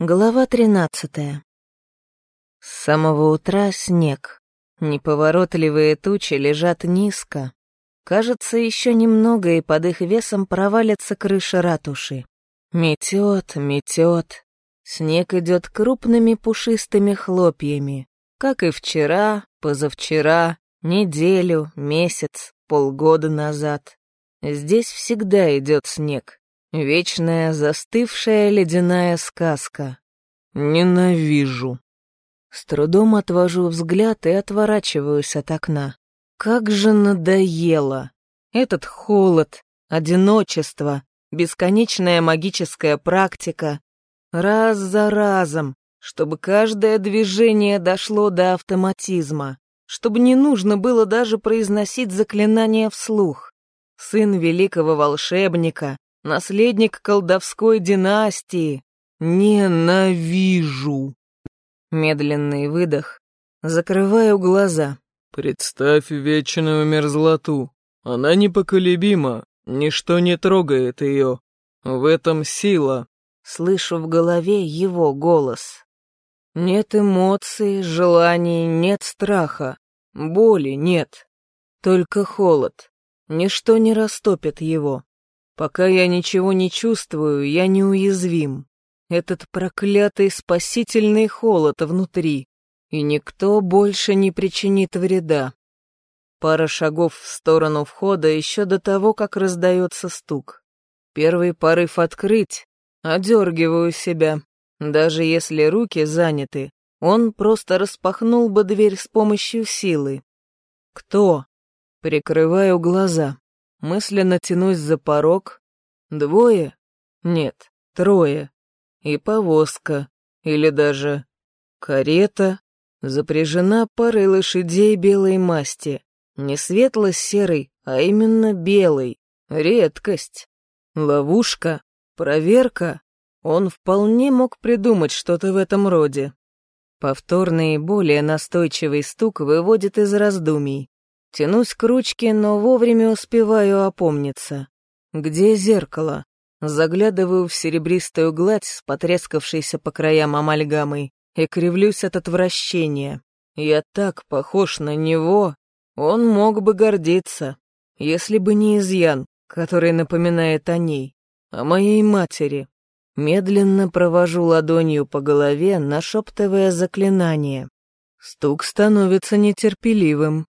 Глава тринадцатая. С самого утра снег. Неповоротливые тучи лежат низко. Кажется, еще немного, и под их весом провалится крыша ратуши. Метет, метет. Снег идет крупными пушистыми хлопьями, как и вчера, позавчера, неделю, месяц, полгода назад. Здесь всегда идет снег. Вечная застывшая ледяная сказка. Ненавижу. С трудом отвожу взгляд и отворачиваюсь от окна. Как же надоело. Этот холод, одиночество, бесконечная магическая практика. Раз за разом, чтобы каждое движение дошло до автоматизма, чтобы не нужно было даже произносить заклинания вслух. Сын великого волшебника, наследник колдовской династии. Ненавижу. Медленный выдох. Закрываю глаза. Представь вечную мерзлоту. Она непоколебима, ничто не трогает ее. В этом сила. Слышу в голове его голос. Нет эмоций, желаний, нет страха, боли нет. Только холод. Ничто не растопит его. Пока я ничего не чувствую, я неуязвим. Этот проклятый спасительный холод внутри, и никто больше не причинит вреда. Пара шагов в сторону входа еще до того, как раздается стук. Первый порыв открыть, одергиваю себя. Даже если руки заняты, он просто распахнул бы дверь с помощью силы. Кто? Прикрываю глаза. Мысленно тянусь за порог. Двое? Нет, трое. И повозка. Или даже карета. Запряжена парой лошадей белой масти. Не светло-серый, а именно белый. Редкость. Ловушка. Проверка. Он вполне мог придумать что-то в этом роде. Повторный и более настойчивый стук выводит из раздумий. Тянусь к ручке, но вовремя успеваю опомниться. Где зеркало? Заглядываю в серебристую гладь с потрескавшейся по краям амальгамой и кривлюсь от отвращения. Я так похож на него. Он мог бы гордиться, если бы не изъян, который напоминает о ней, о моей матери. Медленно провожу ладонью по голове, нашептывая заклинание. Стук становится нетерпеливым.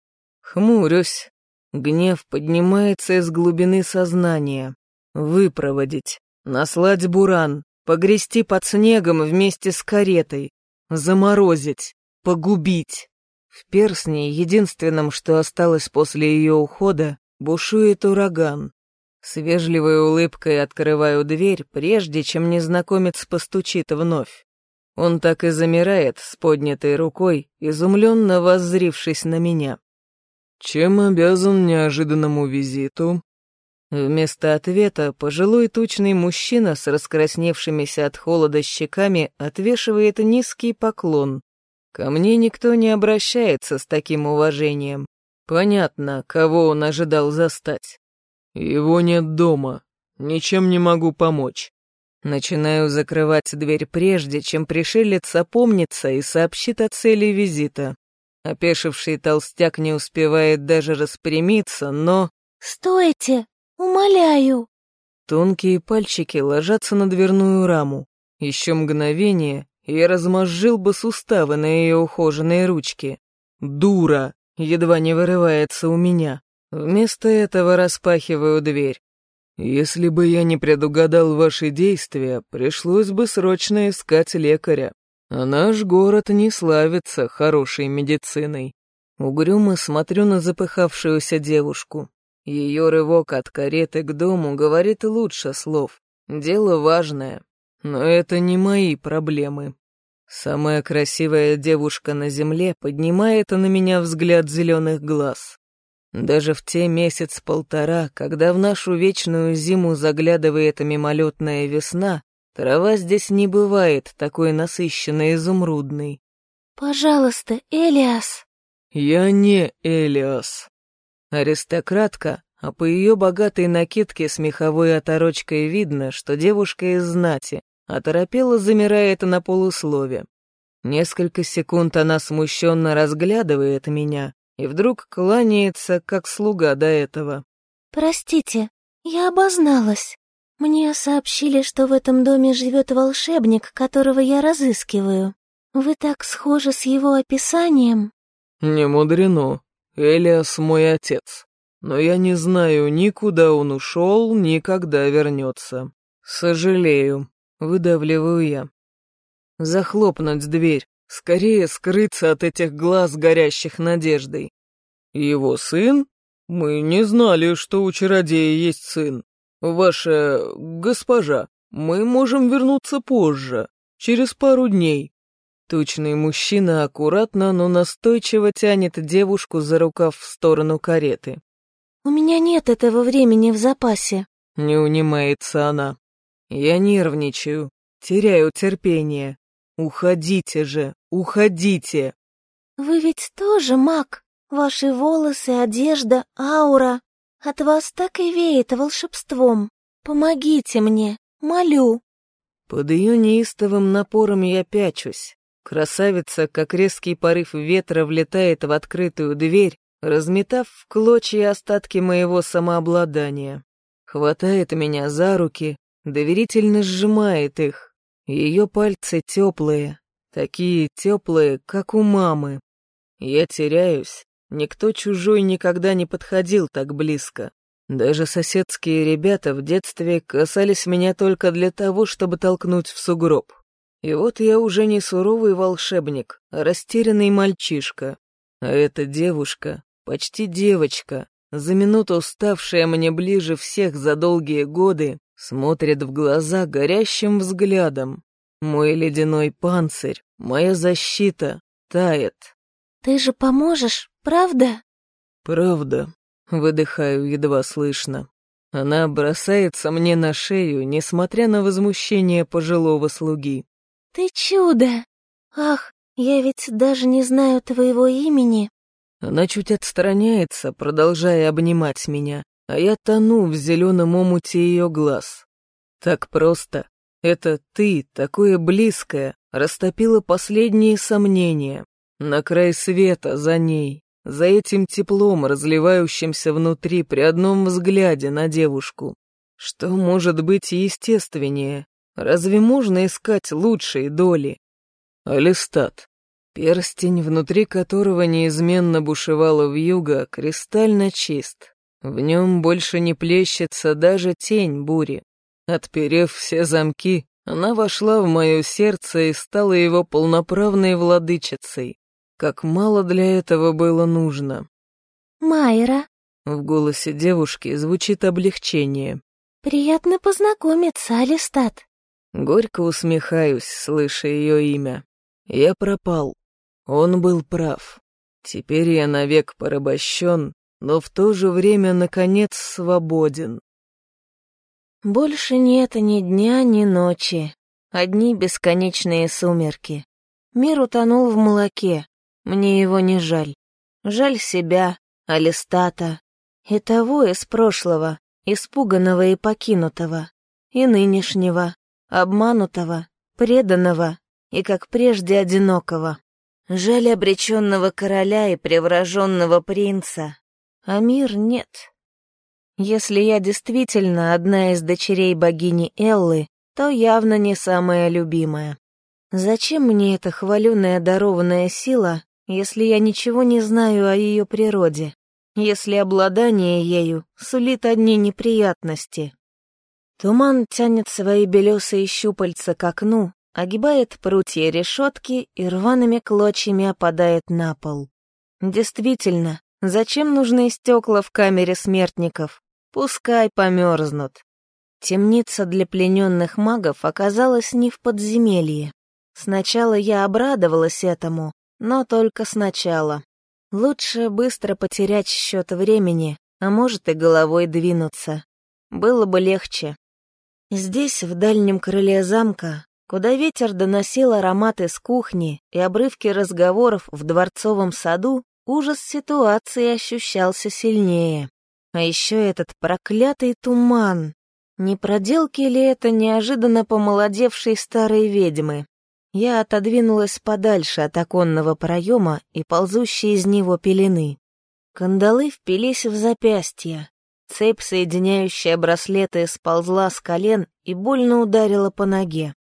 Хмурюсь. Гнев поднимается из глубины сознания. Выпроводить, наслать буран, погрести под снегом вместе с каретой, заморозить, погубить. В персне, единственном, что осталось после ее ухода, бушует ураган. С вежливой улыбкой открываю дверь, прежде чем незнакомец постучит вновь. Он так и замирает с поднятой рукой, изумленно воззрившись на меня. «Чем обязан неожиданному визиту?» Вместо ответа пожилой тучный мужчина с раскрасневшимися от холода щеками отвешивает низкий поклон. Ко мне никто не обращается с таким уважением. Понятно, кого он ожидал застать. Его нет дома. Ничем не могу помочь. Начинаю закрывать дверь прежде, чем пришелец опомнится и сообщит о цели визита. Опешивший толстяк не успевает даже распрямиться, но... «Стойте! Умоляю!» Тонкие пальчики ложатся на дверную раму. Еще мгновение, и я размозжил бы суставы на ее ухоженные ручки. «Дура!» едва не вырывается у меня. Вместо этого распахиваю дверь. «Если бы я не предугадал ваши действия, пришлось бы срочно искать лекаря. А наш город не славится хорошей медициной. Угрюмо смотрю на запыхавшуюся девушку. Ее рывок от кареты к дому говорит лучше слов. Дело важное. Но это не мои проблемы. Самая красивая девушка на земле поднимает на меня взгляд зеленых глаз. Даже в те месяц-полтора, когда в нашу вечную зиму заглядывает мимолетная весна, Трава здесь не бывает такой насыщенной изумрудной. «Пожалуйста, Элиас!» «Я не Элиас!» Аристократка, а по ее богатой накидке с меховой оторочкой видно, что девушка из знати, оторопела замирает на полуслове. Несколько секунд она смущенно разглядывает меня и вдруг кланяется, как слуга до этого. «Простите, я обозналась. Мне сообщили, что в этом доме живет волшебник, которого я разыскиваю. Вы так схожи с его описанием». «Не мудрено. Элиас мой отец. Но я не знаю, ни куда он ушел, ни когда вернется. Сожалею, выдавливаю я. Захлопнуть дверь, скорее скрыться от этих глаз, горящих надеждой. Его сын? Мы не знали, что у чародея есть сын. Ваша госпожа, мы можем вернуться позже, через пару дней. Тучный мужчина аккуратно, но настойчиво тянет девушку за рукав в сторону кареты. «У меня нет этого времени в запасе», — не унимается она. «Я нервничаю, теряю терпение. Уходите же, уходите!» «Вы ведь тоже маг. Ваши волосы, одежда, аура. От вас так и веет волшебством. Помогите мне, молю». Под ее неистовым напором я пячусь. Красавица, как резкий порыв ветра, влетает в открытую дверь, разметав в клочья остатки моего самообладания. Хватает меня за руки, доверительно сжимает их. Ее пальцы теплые, такие теплые, как у мамы. Я теряюсь, никто чужой никогда не подходил так близко. Даже соседские ребята в детстве касались меня только для того, чтобы толкнуть в сугроб. И вот я уже не суровый волшебник, а растерянный мальчишка. А эта девушка, почти девочка, за минуту ставшая мне ближе всех за долгие годы, смотрит в глаза горящим взглядом. Мой ледяной панцирь, моя защита тает. «Ты же поможешь, правда?» «Правда», — выдыхаю едва слышно. Она бросается мне на шею, несмотря на возмущение пожилого слуги. «Ты чудо! Ах, я ведь даже не знаю твоего имени!» Она чуть отстраняется, продолжая обнимать меня, а я тону в зеленом омуте ее глаз. Так просто. Это ты, такое близкое, растопила последние сомнения. На край света за ней, за этим теплом, разливающимся внутри при одном взгляде на девушку. Что может быть естественнее? Разве можно искать лучшие доли? Алистат. Перстень, внутри которого неизменно бушевала вьюга, кристально чист. В нем больше не плещется даже тень бури. Отперев все замки, она вошла в мое сердце и стала его полноправной владычицей. Как мало для этого было нужно. «Майра», — в голосе девушки звучит облегчение. «Приятно познакомиться, Алистат». Горько усмехаюсь, слыша ее имя. Я пропал. Он был прав. Теперь я навек порабощен, но в то же время, наконец, свободен. Больше нет ни дня, ни ночи. Одни бесконечные сумерки. Мир утонул в молоке. Мне его не жаль. Жаль себя, Алистата, и того из прошлого, испуганного и покинутого, и нынешнего, обманутого, преданного и, как прежде, одинокого. Жаль обреченного короля и превраженного принца, а мир нет. Если я действительно одна из дочерей богини Эллы, то явно не самая любимая. Зачем мне эта хваленая дарованная сила, если я ничего не знаю о ее природе, если обладание ею сулит одни неприятности? Туман тянет свои белесые щупальца к окну, огибает прутья решетки и рваными клочьями опадает на пол. Действительно, зачем нужны стекла в камере смертников? Пускай померзнут. Темница для плененных магов оказалась не в подземелье. Сначала я обрадовалась этому, но только сначала. Лучше быстро потерять счет времени, а может и головой двинуться. Было бы легче. Здесь, в дальнем крыле замка, куда ветер доносил ароматы с кухни и обрывки разговоров в дворцовом саду, ужас ситуации ощущался сильнее. А еще этот проклятый туман. Не проделки ли это неожиданно помолодевшей старой ведьмы? Я отодвинулась подальше от оконного проема и ползущей из него пелены. Кандалы впились в запястья. Цепь, соединяющая браслеты, сползла с колен и больно ударила по ноге.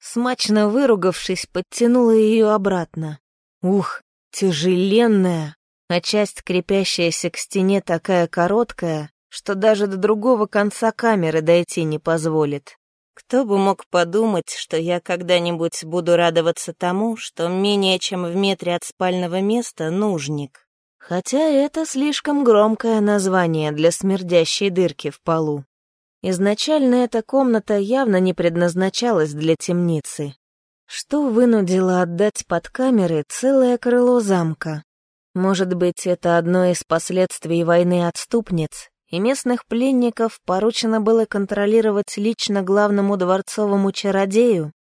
Смачно выругавшись, подтянула ее обратно. Ух, тяжеленная, а часть, крепящаяся к стене, такая короткая, что даже до другого конца камеры дойти не позволит. Кто бы мог подумать, что я когда-нибудь буду радоваться тому, что менее чем в метре от спального места нужник. Хотя это слишком громкое название для смердящей дырки в полу. Изначально эта комната явно не предназначалась для темницы. Что вынудило отдать под камеры целое крыло замка? Может быть, это одно из последствий войны отступниц, и местных пленников поручено было контролировать лично главному дворцовому чародею,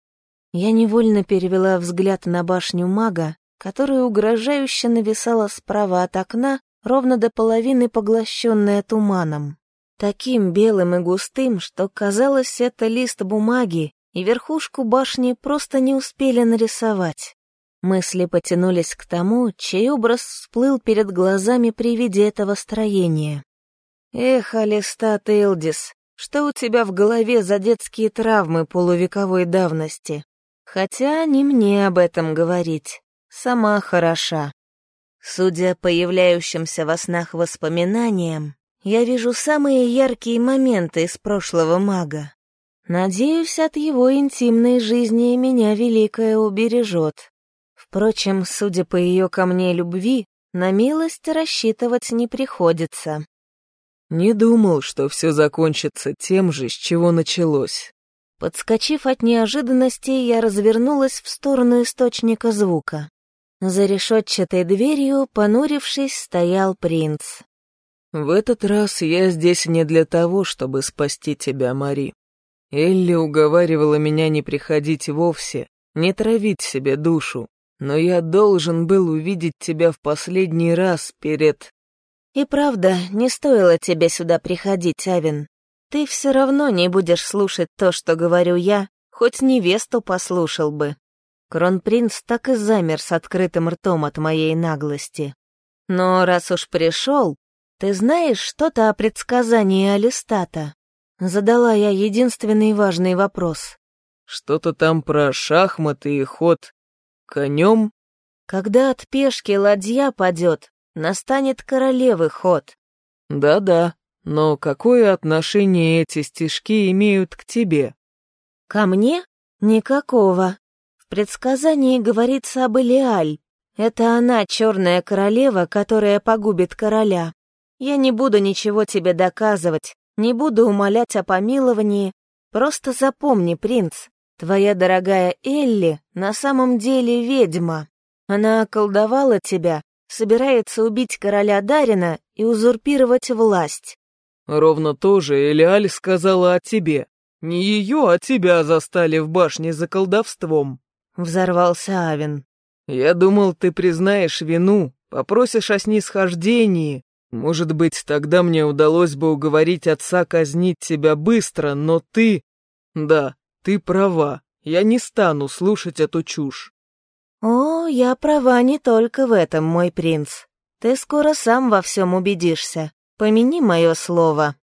я невольно перевела взгляд на башню мага, которая угрожающе нависала справа от окна, ровно до половины поглощенная туманом. Таким белым и густым, что казалось, это лист бумаги, и верхушку башни просто не успели нарисовать. Мысли потянулись к тому, чей образ всплыл перед глазами при виде этого строения. «Эх, Алистат Илдис, что у тебя в голове за детские травмы полувековой давности? Хотя не мне об этом говорить, сама хороша. Судя по появляющимся во снах воспоминаниям, я вижу самые яркие моменты из прошлого мага. Надеюсь, от его интимной жизни меня Великая убережет. Впрочем, судя по ее ко мне любви, на милость рассчитывать не приходится. Не думал, что все закончится тем же, с чего началось. Подскочив от неожиданности, я развернулась в сторону источника звука. За решетчатой дверью, понурившись, стоял принц. «В этот раз я здесь не для того, чтобы спасти тебя, Мари. Элли уговаривала меня не приходить вовсе, не травить себе душу, но я должен был увидеть тебя в последний раз перед... И правда, не стоило тебе сюда приходить, Авин. Ты все равно не будешь слушать то, что говорю я, хоть невесту послушал бы. Кронпринц так и замер с открытым ртом от моей наглости. Но раз уж пришел, ты знаешь что-то о предсказании Алистата? Задала я единственный важный вопрос. Что-то там про шахматы и ход конем? Когда от пешки ладья падет, настанет королевы ход. Да-да, но какое отношение эти стишки имеют к тебе? Ко мне? Никакого. В предсказании говорится об Элиаль. Это она, черная королева, которая погубит короля. Я не буду ничего тебе доказывать, не буду умолять о помиловании. Просто запомни, принц, твоя дорогая Элли на самом деле ведьма. Она околдовала тебя собирается убить короля Дарина и узурпировать власть. Ровно то же Элиаль сказала о тебе. Не ее, а тебя застали в башне за колдовством. Взорвался Авен. Я думал, ты признаешь вину, попросишь о снисхождении. Может быть, тогда мне удалось бы уговорить отца казнить тебя быстро, но ты... Да, ты права, я не стану слушать эту чушь. «О, я права не только в этом, мой принц. Ты скоро сам во всем убедишься. Помяни мое слово».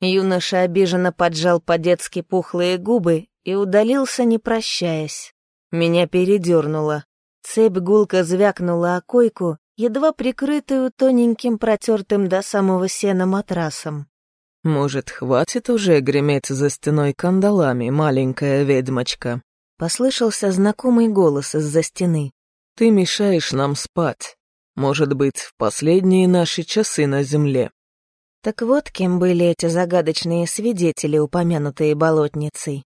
Юноша обиженно поджал по-детски пухлые губы и удалился, не прощаясь. Меня передернуло. Цепь гулко звякнула о койку, едва прикрытую тоненьким протертым до самого сена матрасом. «Может, хватит уже греметь за стеной кандалами, маленькая ведьмочка?» Послышался знакомый голос из-за стены. «Ты мешаешь нам спать. Может быть, в последние наши часы на земле». Так вот кем были эти загадочные свидетели, упомянутые болотницей.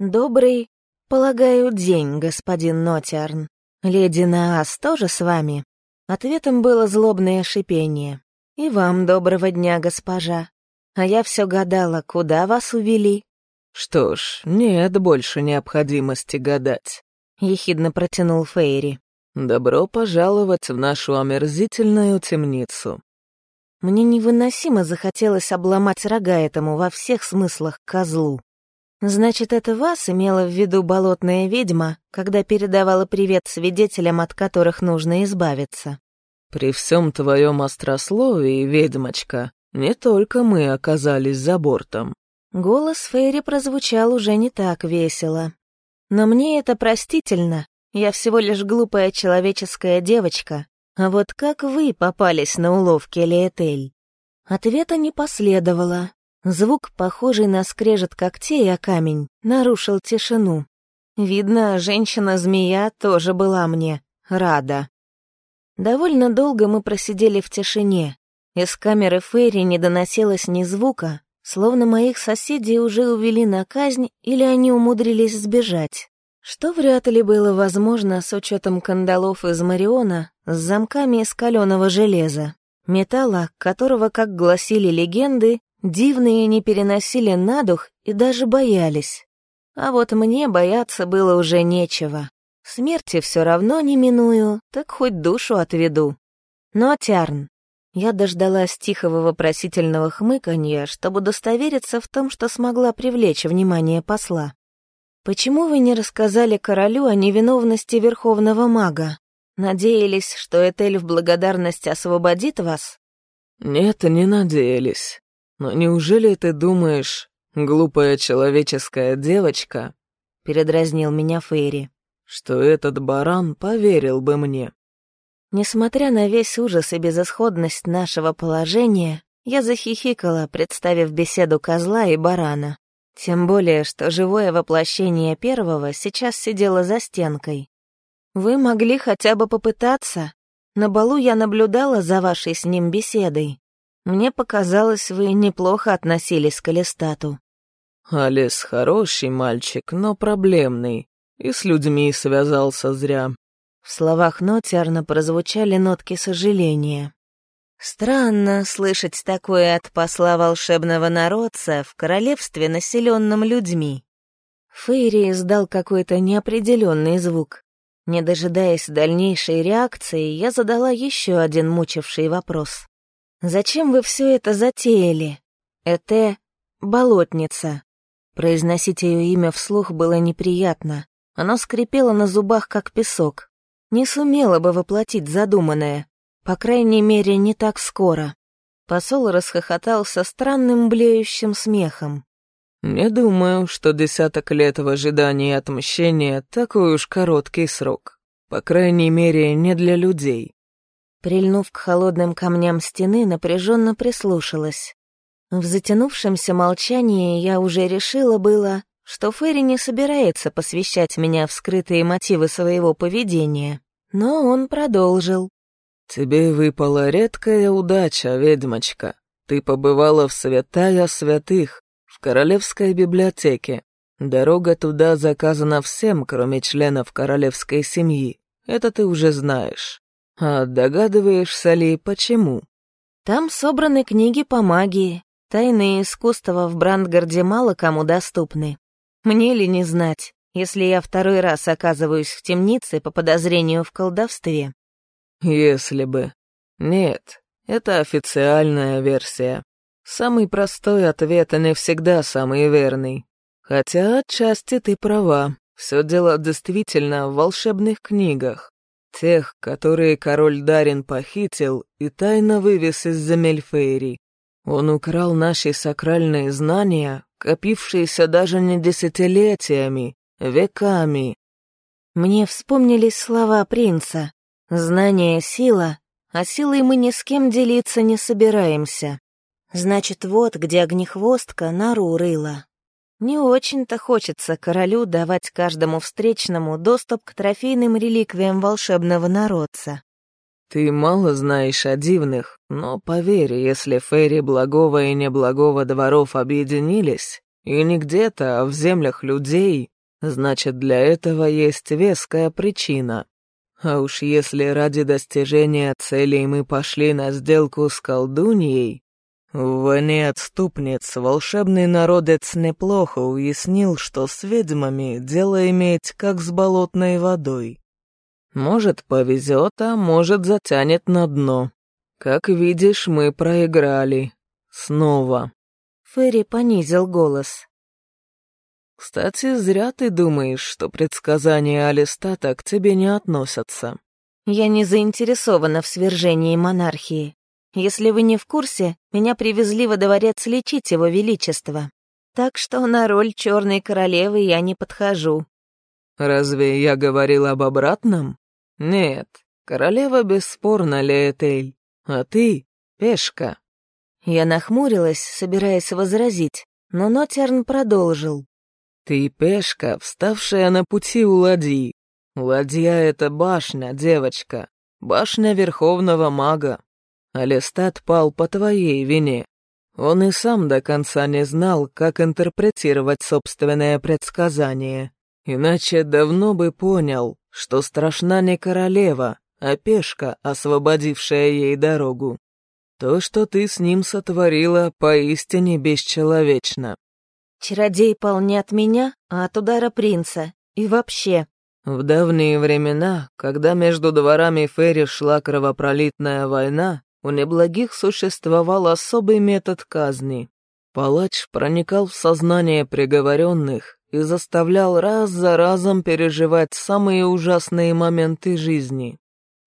«Добрый, полагаю, день, господин Нотиарн. Леди Наас тоже с вами?» Ответом было злобное шипение. «И вам доброго дня, госпожа. А я все гадала, куда вас увели?» «Что ж, нет больше необходимости гадать», — ехидно протянул Фейри. «Добро пожаловать в нашу омерзительную темницу». Мне невыносимо захотелось обломать рога этому во всех смыслах козлу. Значит, это вас имела в виду болотная ведьма, когда передавала привет свидетелям, от которых нужно избавиться? При всем твоем острословии, ведьмочка, не только мы оказались за бортом. Голос Фейри прозвучал уже не так весело. Но мне это простительно. Я всего лишь глупая человеческая девочка, а вот как вы попались на уловки Лиэтель? Ответа не последовало. Звук, похожий на скрежет когтей о камень, нарушил тишину. Видно, женщина-змея тоже была мне рада. Довольно долго мы просидели в тишине. Из камеры Фейри не доносилось ни звука, словно моих соседей уже увели на казнь или они умудрились сбежать. Что вряд ли было возможно с учетом кандалов из Мариона с замками из каленого железа, металла, которого, как гласили легенды, дивные не переносили на дух и даже боялись. А вот мне бояться было уже нечего. Смерти все равно не миную, так хоть душу отведу. Но, Тярн, я дождалась тихого вопросительного хмыканья, чтобы удостовериться в том, что смогла привлечь внимание посла. «Почему вы не рассказали королю о невиновности верховного мага? Надеялись, что Этель в благодарность освободит вас?» «Нет, не надеялись. Но неужели ты думаешь, глупая человеческая девочка?» — передразнил меня Фейри. «Что этот баран поверил бы мне?» Несмотря на весь ужас и безысходность нашего положения, я захихикала, представив беседу козла и барана. Тем более, что живое воплощение первого сейчас сидело за стенкой. Вы могли хотя бы попытаться. На балу я наблюдала за вашей с ним беседой. Мне показалось, вы неплохо относились к Алистату. Алис хороший мальчик, но проблемный, и с людьми связался зря. В словах Нотиарна прозвучали нотки сожаления. Странно слышать такое от посла волшебного народца в королевстве, населенном людьми. Фейри издал какой-то неопределенный звук. Не дожидаясь дальнейшей реакции, я задала еще один мучивший вопрос. «Зачем вы все это затеяли? Это болотница». Произносить ее имя вслух было неприятно. Оно скрипело на зубах, как песок. Не сумела бы воплотить задуманное. По крайней мере, не так скоро. Посол расхохотался странным блеющим смехом. «Не думаю, что десяток лет в ожидании отмщения такой уж короткий срок. По крайней мере, не для людей». Прильнув к холодным камням стены, напряженно прислушалась. В затянувшемся молчании я уже решила было, что Ферри не собирается посвящать меня в скрытые мотивы своего поведения. Но он продолжил. «Тебе выпала редкая удача, ведьмочка. Ты побывала в святая святых, в королевской библиотеке. Дорога туда заказана всем, кроме членов королевской семьи. Это ты уже знаешь. А догадываешься ли, почему?» «Там собраны книги по магии. Тайные искусства в Брандгарде мало кому доступны. Мне ли не знать, если я второй раз оказываюсь в темнице по подозрению в колдовстве?» Если бы. Нет, это официальная версия. Самый простой ответ не всегда самый верный. Хотя отчасти ты права. Все дело действительно в волшебных книгах. Тех, которые король Дарин похитил и тайно вывез из земель Фейри. Он украл наши сакральные знания, копившиеся даже не десятилетиями, веками. Мне вспомнились слова принца. Знание — сила, а силой мы ни с кем делиться не собираемся. Значит, вот где огнехвостка нору рыла. Не очень-то хочется королю давать каждому встречному доступ к трофейным реликвиям волшебного народца. Ты мало знаешь о дивных, но поверь, если Фейри благого и неблагого дворов объединились, и не где-то, а в землях людей, значит, для этого есть веская причина. А уж если ради достижения целей мы пошли на сделку с колдуньей, в войне отступниц волшебный народец неплохо уяснил, что с ведьмами дело иметь как с болотной водой. Может, повезет, а может, затянет на дно. Как видишь, мы проиграли. Снова. Ферри понизил голос. Кстати, зря ты думаешь, что предсказания Алистата к тебе не относятся. Я не заинтересована в свержении монархии. Если вы не в курсе, меня привезли во дворец лечить его величество. Так что на роль черной королевы я не подхожу. Разве я говорил об обратном? Нет, королева бесспорно Леэтель, а ты — пешка. Я нахмурилась, собираясь возразить, но Нотерн продолжил. Ты пешка, вставшая на пути у ладьи. Ладья — это башня, девочка, башня верховного мага. Алистат пал по твоей вине. Он и сам до конца не знал, как интерпретировать собственное предсказание. Иначе давно бы понял, что страшна не королева, а пешка, освободившая ей дорогу. То, что ты с ним сотворила, поистине бесчеловечно. Чародей пал не от меня, а от удара принца. И вообще. В давние времена, когда между дворами Ферри шла кровопролитная война, у неблагих существовал особый метод казни. Палач проникал в сознание приговоренных и заставлял раз за разом переживать самые ужасные моменты жизни.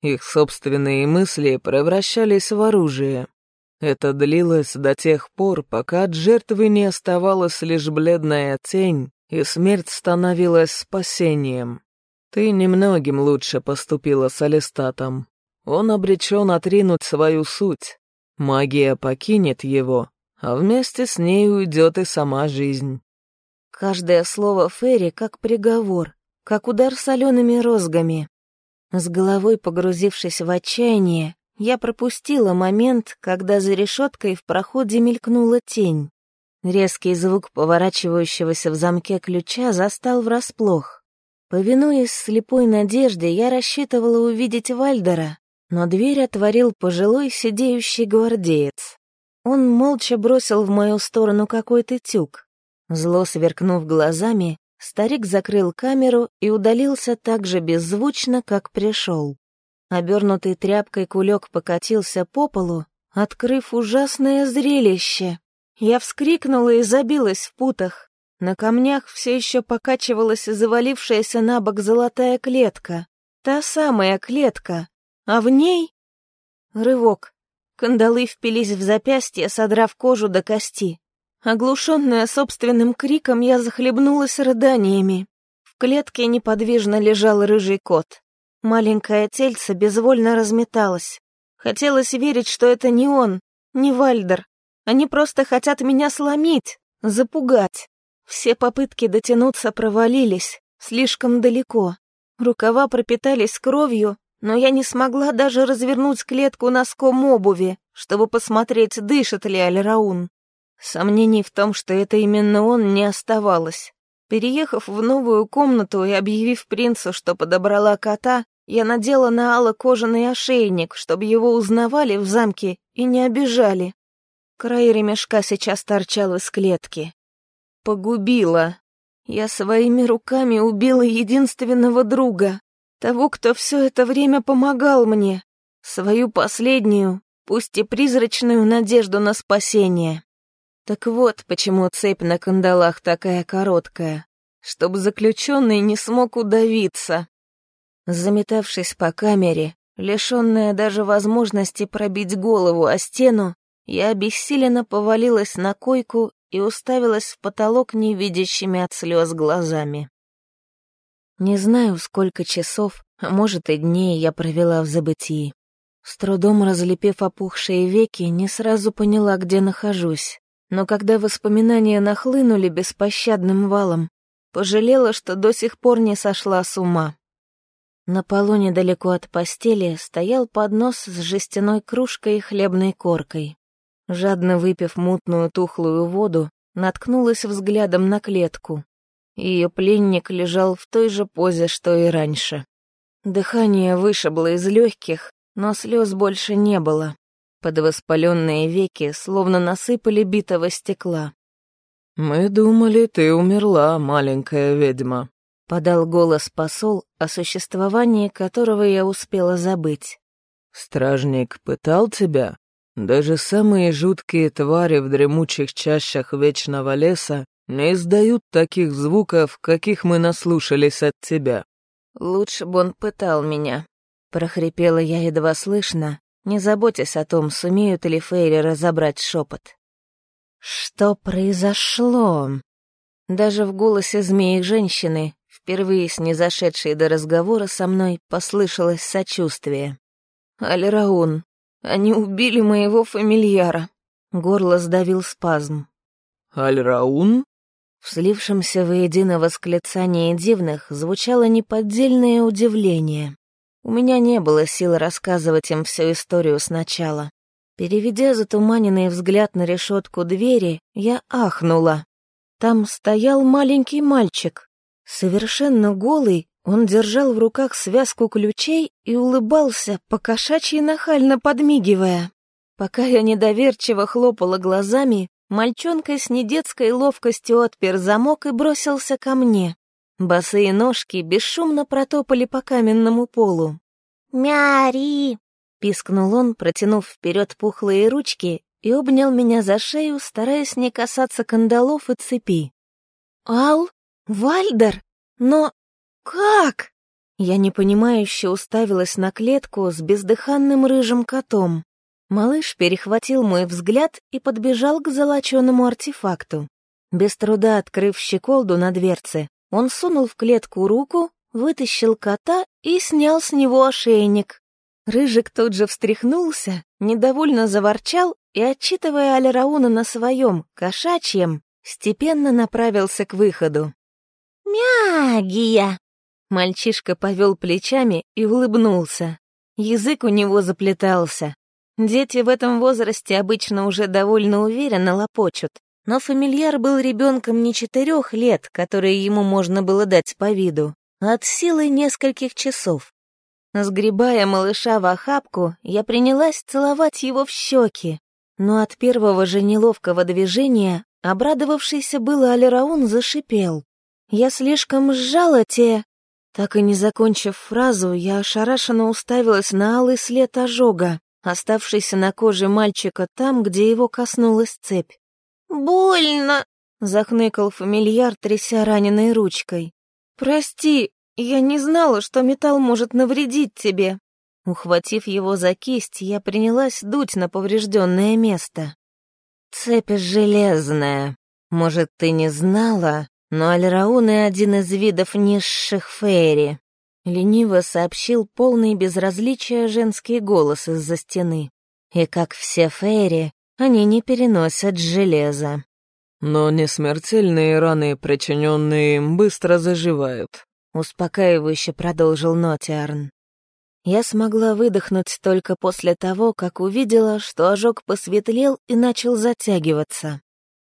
Их собственные мысли превращались в оружие. Это длилось до тех пор, пока от жертвы не оставалась лишь бледная тень, и смерть становилась спасением. Ты немногим лучше поступила с Алистатом. Он обречен отринуть свою суть. Магия покинет его, а вместе с ней уйдет и сама жизнь. Каждое слово Ферри как приговор, как удар солеными розгами. С головой погрузившись в отчаяние, я пропустила момент, когда за решеткой в проходе мелькнула тень. Резкий звук поворачивающегося в замке ключа застал врасплох. Повинуясь слепой надежде, я рассчитывала увидеть Вальдера, но дверь отворил пожилой сидеющий гвардеец. Он молча бросил в мою сторону какой-то тюк. Зло сверкнув глазами, старик закрыл камеру и удалился так же беззвучно, как пришел. Обернутый тряпкой кулек покатился по полу, открыв ужасное зрелище. Я вскрикнула и забилась в путах. На камнях все еще покачивалась завалившаяся на бок золотая клетка. Та самая клетка, а в ней... Рывок. Кандалы впились в запястье, содрав кожу до кости. Оглушенная собственным криком, я захлебнулась рыданиями. В клетке неподвижно лежал рыжий кот. Маленькое тельце безвольно разметалось. Хотелось верить, что это не он, не Вальдер. Они просто хотят меня сломить, запугать. Все попытки дотянуться провалились, слишком далеко. Рукава пропитались кровью, но я не смогла даже развернуть клетку носком обуви, чтобы посмотреть, дышит ли Альраун. Сомнений в том, что это именно он, не оставалось. Переехав в новую комнату и объявив принцу, что подобрала кота, я надела на Алла кожаный ошейник, чтобы его узнавали в замке и не обижали. Край ремешка сейчас торчал из клетки. Погубила. Я своими руками убила единственного друга. Того, кто все это время помогал мне. Свою последнюю, пусть и призрачную надежду на спасение. Так вот, почему цепь на кандалах такая короткая. Чтобы заключенный не смог удавиться. Заметавшись по камере, лишенная даже возможности пробить голову о стену, я обессиленно повалилась на койку и уставилась в потолок невидящими от слез глазами. Не знаю, сколько часов, а может и дней я провела в забытии. С трудом разлепив опухшие веки, не сразу поняла, где нахожусь. Но когда воспоминания нахлынули беспощадным валом, пожалела, что до сих пор не сошла с ума. На полу недалеко от постели стоял поднос с жестяной кружкой и хлебной коркой. Жадно выпив мутную тухлую воду, наткнулась взглядом на клетку. Ее пленник лежал в той же позе, что и раньше. Дыхание вышибло из легких, но слез больше не было. Под воспаленные веки словно насыпали битого стекла. «Мы думали, ты умерла, маленькая ведьма», — подал голос посол, о существовании которого я успела забыть. Стражник пытал тебя? Даже самые жуткие твари в дремучих чащах вечного леса не издают таких звуков, каких мы наслушались от тебя. Лучше бы он пытал меня. Прохрипела я едва слышно, не заботясь о том, сумеют ли Фейри разобрать шепот. Что произошло? Даже в голосе змеи-женщины, впервые с незашедшей до разговора со мной, послышалось сочувствие. «Альраун, они убили моего фамильяра». Горло сдавил спазм. «Альраун?» В слившемся воедино восклицании дивных звучало неподдельное удивление. У меня не было сил рассказывать им всю историю сначала. Переведя затуманенный взгляд на решетку двери, я ахнула. Там стоял маленький мальчик. Совершенно голый, он держал в руках связку ключей и улыбался, покошачьи нахально подмигивая. Пока я недоверчиво хлопала глазами, мальчонка с недетской ловкостью отпер замок и бросился ко мне. Босые ножки бесшумно протопали по каменному полу. «Мяри!» — пискнул он, протянув вперед пухлые ручки и обнял меня за шею, стараясь не касаться кандалов и цепи. «Ал? Вальдер? Но «Как?» Я непонимающе уставилась на клетку с бездыханным рыжим котом. Малыш перехватил мой взгляд и подбежал к золоченому артефакту. Без труда открыв щеколду на дверце, он сунул в клетку руку, вытащил кота и снял с него ошейник. Рыжик тут же встряхнулся, недовольно заворчал и, отчитывая Алирауна на своем, кошачьем, степенно направился к выходу. «Мягия!» Мальчишка повел плечами и улыбнулся. Язык у него заплетался. Дети в этом возрасте обычно уже довольно уверенно лопочут, но фамильяр был ребенком не четырех лет, которые ему можно было дать по виду, а от силы нескольких часов. Сгребая малыша в охапку, я принялась целовать его в щеки, но от первого же неловкого движения обрадовавшийся было Алираун зашипел. Я слишком сжала те так и не закончив фразу, я ошарашенно уставилась на алый след ожога, оставшийся на коже мальчика там, где его коснулась цепь. «Больно!» — захныкал фамильяр, тряся раненой ручкой. «Прости, я не знала, что металл может навредить тебе». Ухватив его за кисть, я принялась дуть на поврежденное место. «Цепь железная. Может, ты не знала, но Альрауны — один из видов низших фейри. Лениво сообщил полный безразличия женский голос из-за стены. И как все фейри, они не переносят железа. Но не смертельные раны, причиненные им, быстро заживают. Успокаивающе продолжил Нотиарн. Я смогла выдохнуть только после того, как увидела, что ожог посветлел и начал затягиваться.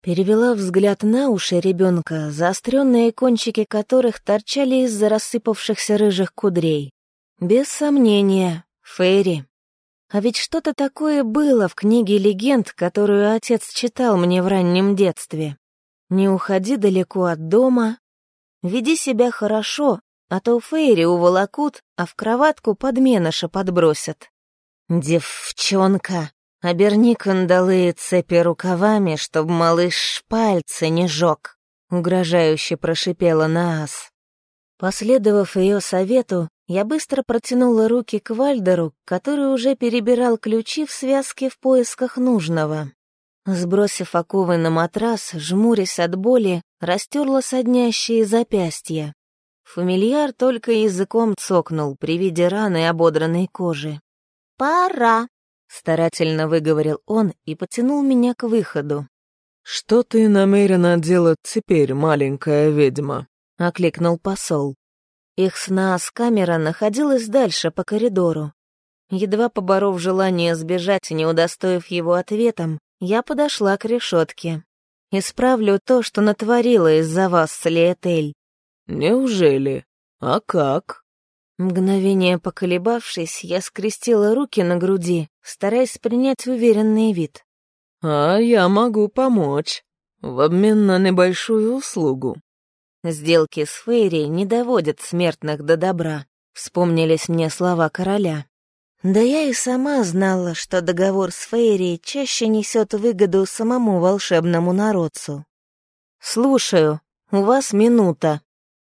Перевела взгляд на уши ребенка, заостренные кончики которых торчали из-за рассыпавшихся рыжих кудрей. Без сомнения, Фейри. А ведь что-то такое было в книге легенд, которую отец читал мне в раннем детстве. Не уходи далеко от дома, веди себя хорошо, а то Фейри уволокут, а в кроватку подменыша подбросят. «Девчонка!» Оберни кандалы и цепи рукавами, чтоб малыш пальцы не жег», — угрожающе прошипела Наас. Последовав ее совету, я быстро протянула руки к Вальдеру, который уже перебирал ключи в связке в поисках нужного. Сбросив оковы на матрас, жмурясь от боли, растерла соднящие запястья. Фамильяр только языком цокнул при виде раны ободранной кожи. «Пора!» Старательно выговорил он и потянул меня к выходу. «Что ты намерена делать теперь, маленькая ведьма?» — окликнул посол. Их сна с камера находилась дальше по коридору. Едва поборов желание сбежать и не удостоив его ответом, я подошла к решетке. «Исправлю то, что натворила из-за вас, Слиэтель». «Неужели? А как?» Мгновение поколебавшись, я скрестила руки на груди, стараясь принять уверенный вид. «А я могу помочь, в обмен на небольшую услугу». «Сделки с Фейри не доводят смертных до добра», — вспомнились мне слова короля. Да я и сама знала, что договор с Фейри чаще несет выгоду самому волшебному народцу. «Слушаю, у вас минута».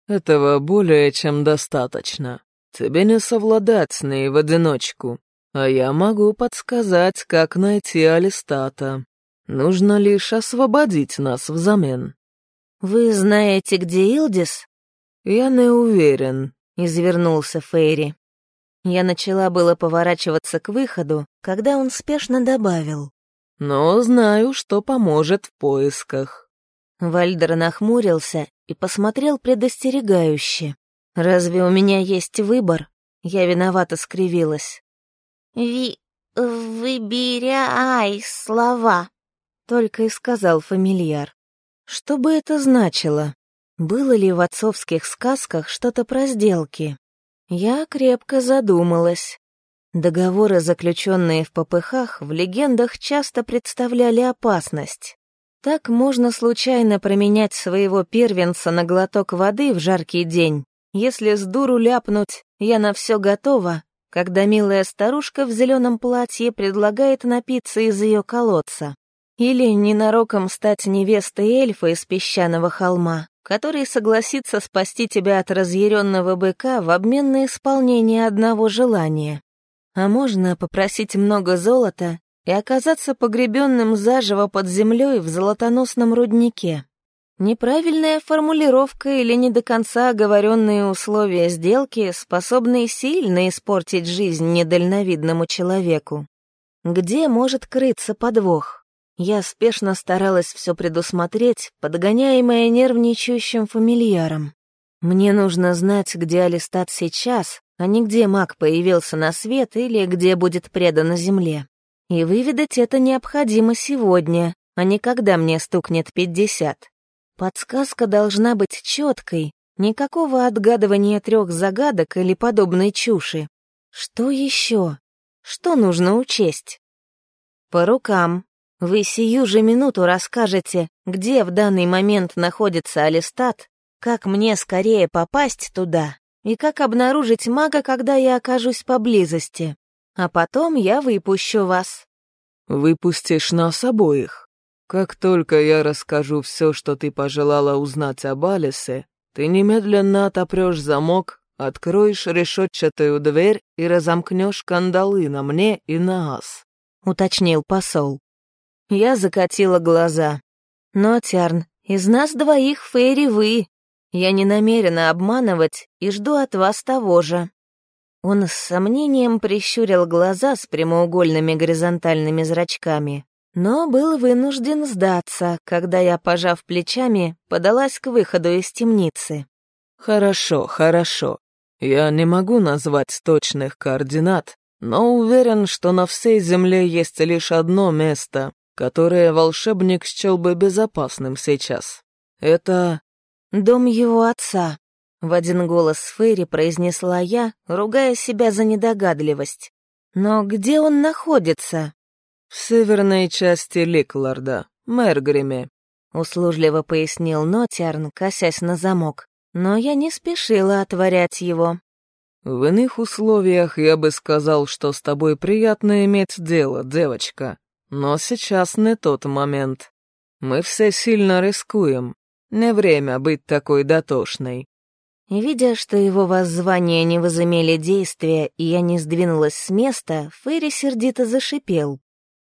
«Этого более чем достаточно. Тебе не совладать с ней в одиночку, а я могу подсказать, как найти Алистата. Нужно лишь освободить нас взамен». «Вы знаете, где Илдис?» «Я не уверен», — извернулся Фейри. Я начала было поворачиваться к выходу, когда он спешно добавил. «Но знаю, что поможет в поисках». Вальдер нахмурился и посмотрел предостерегающе. «Разве у меня есть выбор?» Я виновато скривилась. «Ви... выбирай слова», — только и сказал фамильяр. Что бы это значило? Было ли в отцовских сказках что-то про сделки? Я крепко задумалась. Договоры, заключенные в попыхах, в легендах часто представляли опасность. Так можно случайно променять своего первенца на глоток воды в жаркий день. Если с дуру ляпнуть «я на все готова», когда милая старушка в зеленом платье предлагает напиться из ее колодца. Или ненароком стать невестой эльфа из песчаного холма, который согласится спасти тебя от разъяренного быка в обмен на исполнение одного желания. А можно попросить много золота и оказаться погребенным заживо под землей в золотоносном руднике. Неправильная формулировка или не до конца оговоренные условия сделки способны сильно испортить жизнь недальновидному человеку. Где может крыться подвох? Я спешно старалась все предусмотреть, подгоняемая нервничающим фамильяром. Мне нужно знать, где Алистат сейчас, а не где маг появился на свет или где будет предан земле. И выведать это необходимо сегодня, а не когда мне стукнет пятьдесят. Подсказка должна быть четкой, никакого отгадывания трех загадок или подобной чуши. Что еще? Что нужно учесть? По рукам, вы сию же минуту расскажете, где в данный момент находится Алистат, как мне скорее попасть туда и как обнаружить мага, когда я окажусь поблизости. А потом я выпущу вас. Выпустишь нас обоих. Как только я расскажу все, что ты пожелала узнать об Алисе, ты немедленно отопрешь замок, откроешь решетчатую дверь и разомкнешь кандалы на мне и на ас», — уточнил посол. Я закатила глаза. «Но, Тярн, из нас двоих Фейри вы. Я не намерена обманывать и жду от вас того же». Он с сомнением прищурил глаза с прямоугольными горизонтальными зрачками, но был вынужден сдаться, когда я, пожав плечами, подалась к выходу из темницы. «Хорошо, хорошо. Я не могу назвать точных координат, но уверен, что на всей Земле есть лишь одно место, которое волшебник счел бы безопасным сейчас. Это... Дом его отца, в один голос Фейри произнесла я, ругая себя за недогадливость. Но где он находится? В северной части Ликларда, Мэргриме, услужливо пояснил Нотиарн, косясь на замок. Но я не спешила отворять его. В иных условиях я бы сказал, что с тобой приятно иметь дело, девочка. Но сейчас не тот момент. Мы все сильно рискуем. Не время быть такой дотошной. Видя, что его воззвания не возымели действия, и я не сдвинулась с места, Ферри сердито зашипел.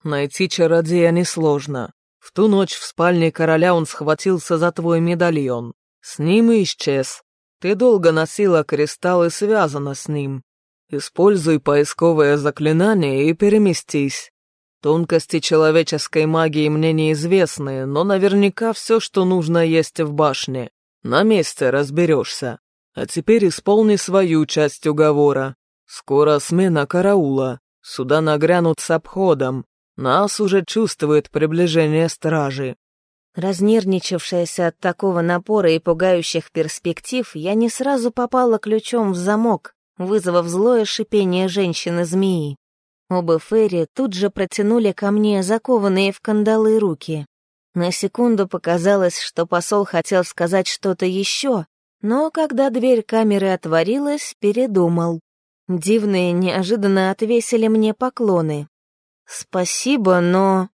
«Найти чародея несложно. В ту ночь в спальне короля он схватился за твой медальон. С ним и исчез. Ты долго носила кристалл и связана с ним. Используй поисковое заклинание и переместись. Тонкости человеческой магии мне неизвестны, но наверняка все, что нужно, есть в башне. На месте разберешься. А теперь исполни свою часть уговора. Скоро смена караула. Сюда нагрянут с обходом. Нас уже чувствует приближение стражи. Разнервничавшаяся от такого напора и пугающих перспектив, я не сразу попала ключом в замок, вызвав злое шипение женщины-змеи. Оба Ферри тут же протянули ко мне закованные в кандалы руки. На секунду показалось, что посол хотел сказать что-то еще, но когда дверь камеры отворилась, передумал. Дивные неожиданно отвесили мне поклоны. «Спасибо, но...»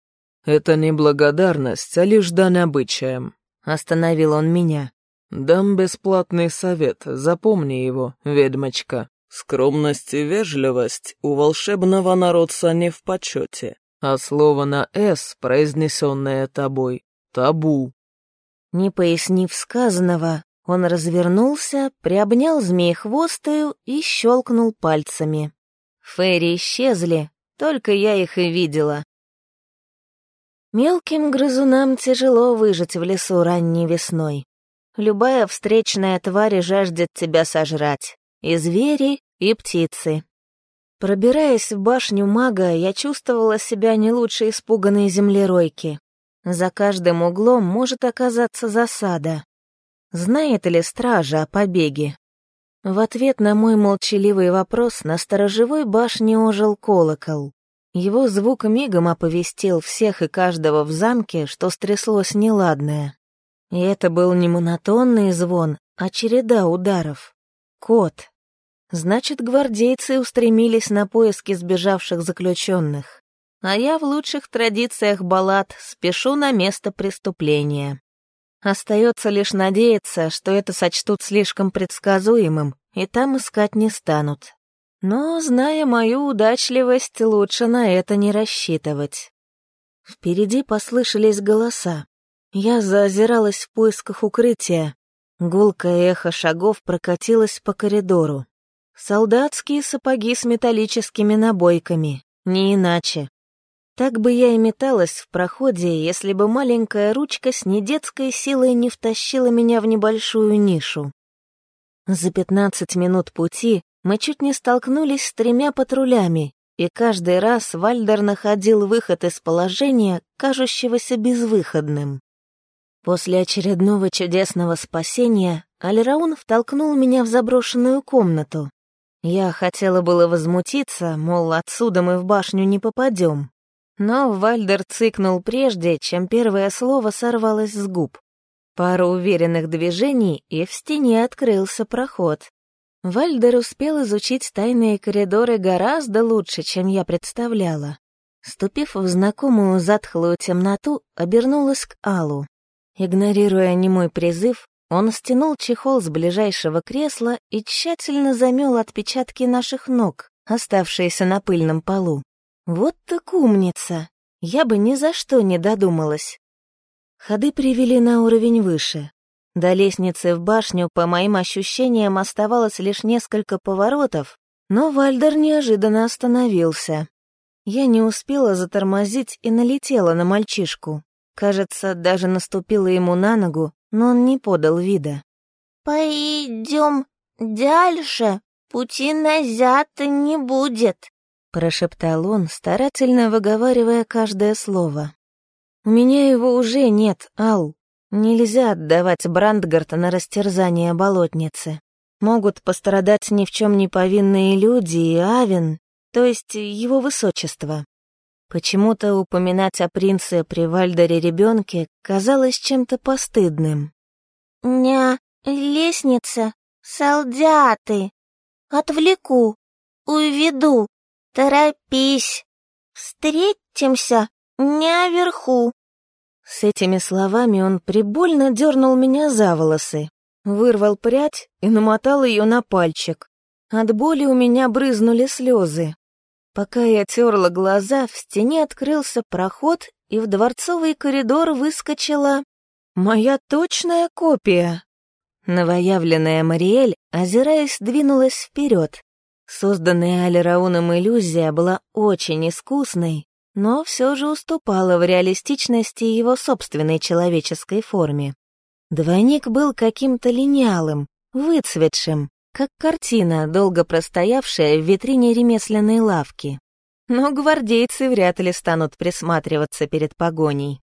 «Это не благодарность, а лишь дань обычаям», — остановил он меня. «Дам бесплатный совет, запомни его, ведьмочка. Скромность и вежливость у волшебного народца не в почете, а слово на «с», произнесенное тобой, табу». Не пояснив сказанного, он развернулся, приобнял змеи-хвостою и щелкнул пальцами. Фейри исчезли, только я их и видела. Мелким грызунам тяжело выжить в лесу ранней весной. Любая встречная тварь жаждет тебя сожрать. И звери, и птицы. Пробираясь в башню мага, я чувствовала себя не лучше испуганной землеройки. За каждым углом может оказаться засада. Знает ли стража о побеге? В ответ на мой молчаливый вопрос на сторожевой башне ожил колокол. Его звук мигом оповестил всех и каждого в замке, что стряслось неладное. И это был не монотонный звон, а череда ударов. Кот. Значит, гвардейцы устремились на поиски сбежавших заключенных. А я в лучших традициях баллад спешу на место преступления. Остается лишь надеяться, что это сочтут слишком предсказуемым, и там искать не станут. Но, зная мою удачливость, лучше на это не рассчитывать. Впереди послышались голоса. Я заозиралась в поисках укрытия. Гулкое эхо шагов прокатилось по коридору. Солдатские сапоги с металлическими набойками, не иначе. Так бы я и металась в проходе, если бы маленькая ручка с недетской силой не втащила меня в небольшую нишу. За пятнадцать минут пути мы чуть не столкнулись с тремя патрулями, и каждый раз Вальдер находил выход из положения, кажущегося безвыходным. После очередного чудесного спасения Альраун втолкнул меня в заброшенную комнату. Я хотела было возмутиться, мол, отсюда мы в башню не попадем. Но Вальдер цыкнул прежде, чем первое слово сорвалось с губ. Пару уверенных движений, и в стене открылся проход. Вальдер успел изучить тайные коридоры гораздо лучше, чем я представляла. Ступив в знакомую затхлую темноту, обернулась к Аллу. Игнорируя немой призыв, он стянул чехол с ближайшего кресла и тщательно замел отпечатки наших ног, оставшиеся на пыльном полу. Вот так умница! Я бы ни за что не додумалась. Ходы привели на уровень выше. До лестницы в башню, по моим ощущениям, оставалось лишь несколько поворотов, но Вальдер неожиданно остановился. Я не успела затормозить и налетела на мальчишку. Кажется, даже наступила ему на ногу, но он не подал вида. «Пойдем дальше, пути назад не будет», — прошептал он, старательно выговаривая каждое слово. «У меня его уже нет, Ал. Нельзя отдавать Брандгарта на растерзание болотницы. Могут пострадать ни в чем не повинные люди и Авен, то есть его высочество. Почему-то упоминать о принце при Вальдере ребенке казалось чем-то постыдным. «Ня, лестница, солдаты. Отвлеку, уведу. Торопись. Встретимся наверху». С этими словами он прибольно дернул меня за волосы, вырвал прядь и намотал ее на пальчик. От боли у меня брызнули слезы. Пока я терла глаза, в стене открылся проход, и в дворцовый коридор выскочила моя точная копия. Новоявленная Мариэль, озираясь, двинулась вперед. Созданная Алирауном иллюзия была очень искусной, но все же уступала в реалистичности его собственной человеческой форме. Двойник был каким-то линялым, выцветшим, как картина, долго простоявшая в витрине ремесленной лавки. Но гвардейцы вряд ли станут присматриваться перед погоней.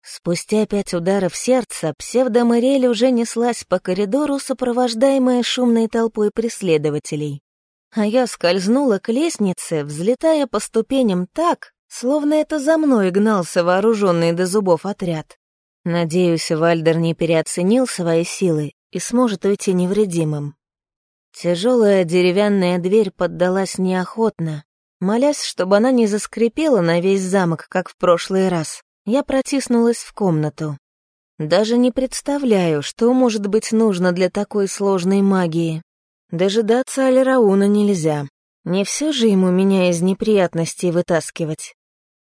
Спустя пять ударов сердца псевдоморель уже неслась по коридору, сопровождаемая шумной толпой преследователей. А я скользнула к лестнице, взлетая по ступеням так, словно это за мной гнался вооруженный до зубов отряд. Надеюсь, Вальдер не переоценил свои силы и сможет уйти невредимым. Тяжелая деревянная дверь поддалась неохотно. Молясь, чтобы она не заскрипела на весь замок, как в прошлый раз, я протиснулась в комнату. Даже не представляю, что может быть нужно для такой сложной магии. Дожидаться Алирауна нельзя. Не все же ему меня из неприятностей вытаскивать.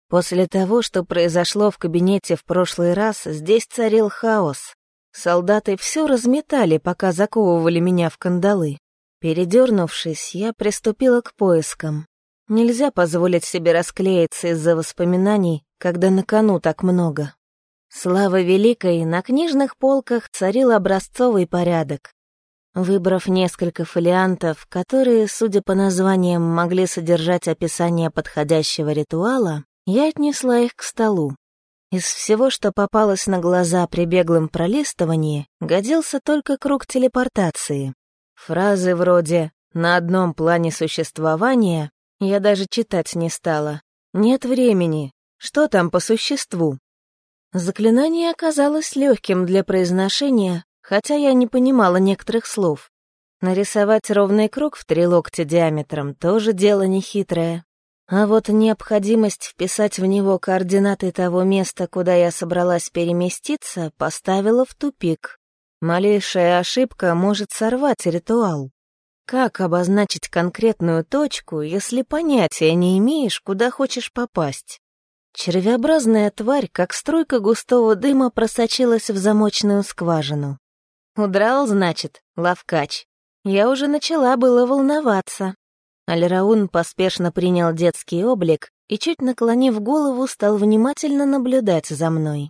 После того, что произошло в кабинете в прошлый раз, здесь царил хаос. Солдаты все разметали, пока заковывали меня в кандалы. Передернувшись, я приступила к поискам. Нельзя позволить себе расклеиться из-за воспоминаний, когда на кону так много. Слава великой, на книжных полках царил образцовый порядок. Выбрав несколько фолиантов, которые, судя по названиям, могли содержать описание подходящего ритуала, я отнесла их к столу. Из всего, что попалось на глаза при беглом пролистывании, годился только круг телепортации. Фразы вроде «на одном плане существования» я даже читать не стала. «Нет времени. Что там по существу?» Заклинание оказалось легким для произношения, хотя я не понимала некоторых слов. Нарисовать ровный круг в три локтя диаметром тоже дело нехитрое. А вот необходимость вписать в него координаты того места, куда я собралась переместиться, поставила в тупик. Малейшая ошибка может сорвать ритуал. Как обозначить конкретную точку, если понятия не имеешь, куда хочешь попасть? Червеобразная тварь, как струйка густого дыма, просочилась в замочную скважину. Удрал, значит, лавкач. Я уже начала было волноваться. Альраун поспешно принял детский облик и, чуть наклонив голову, стал внимательно наблюдать за мной.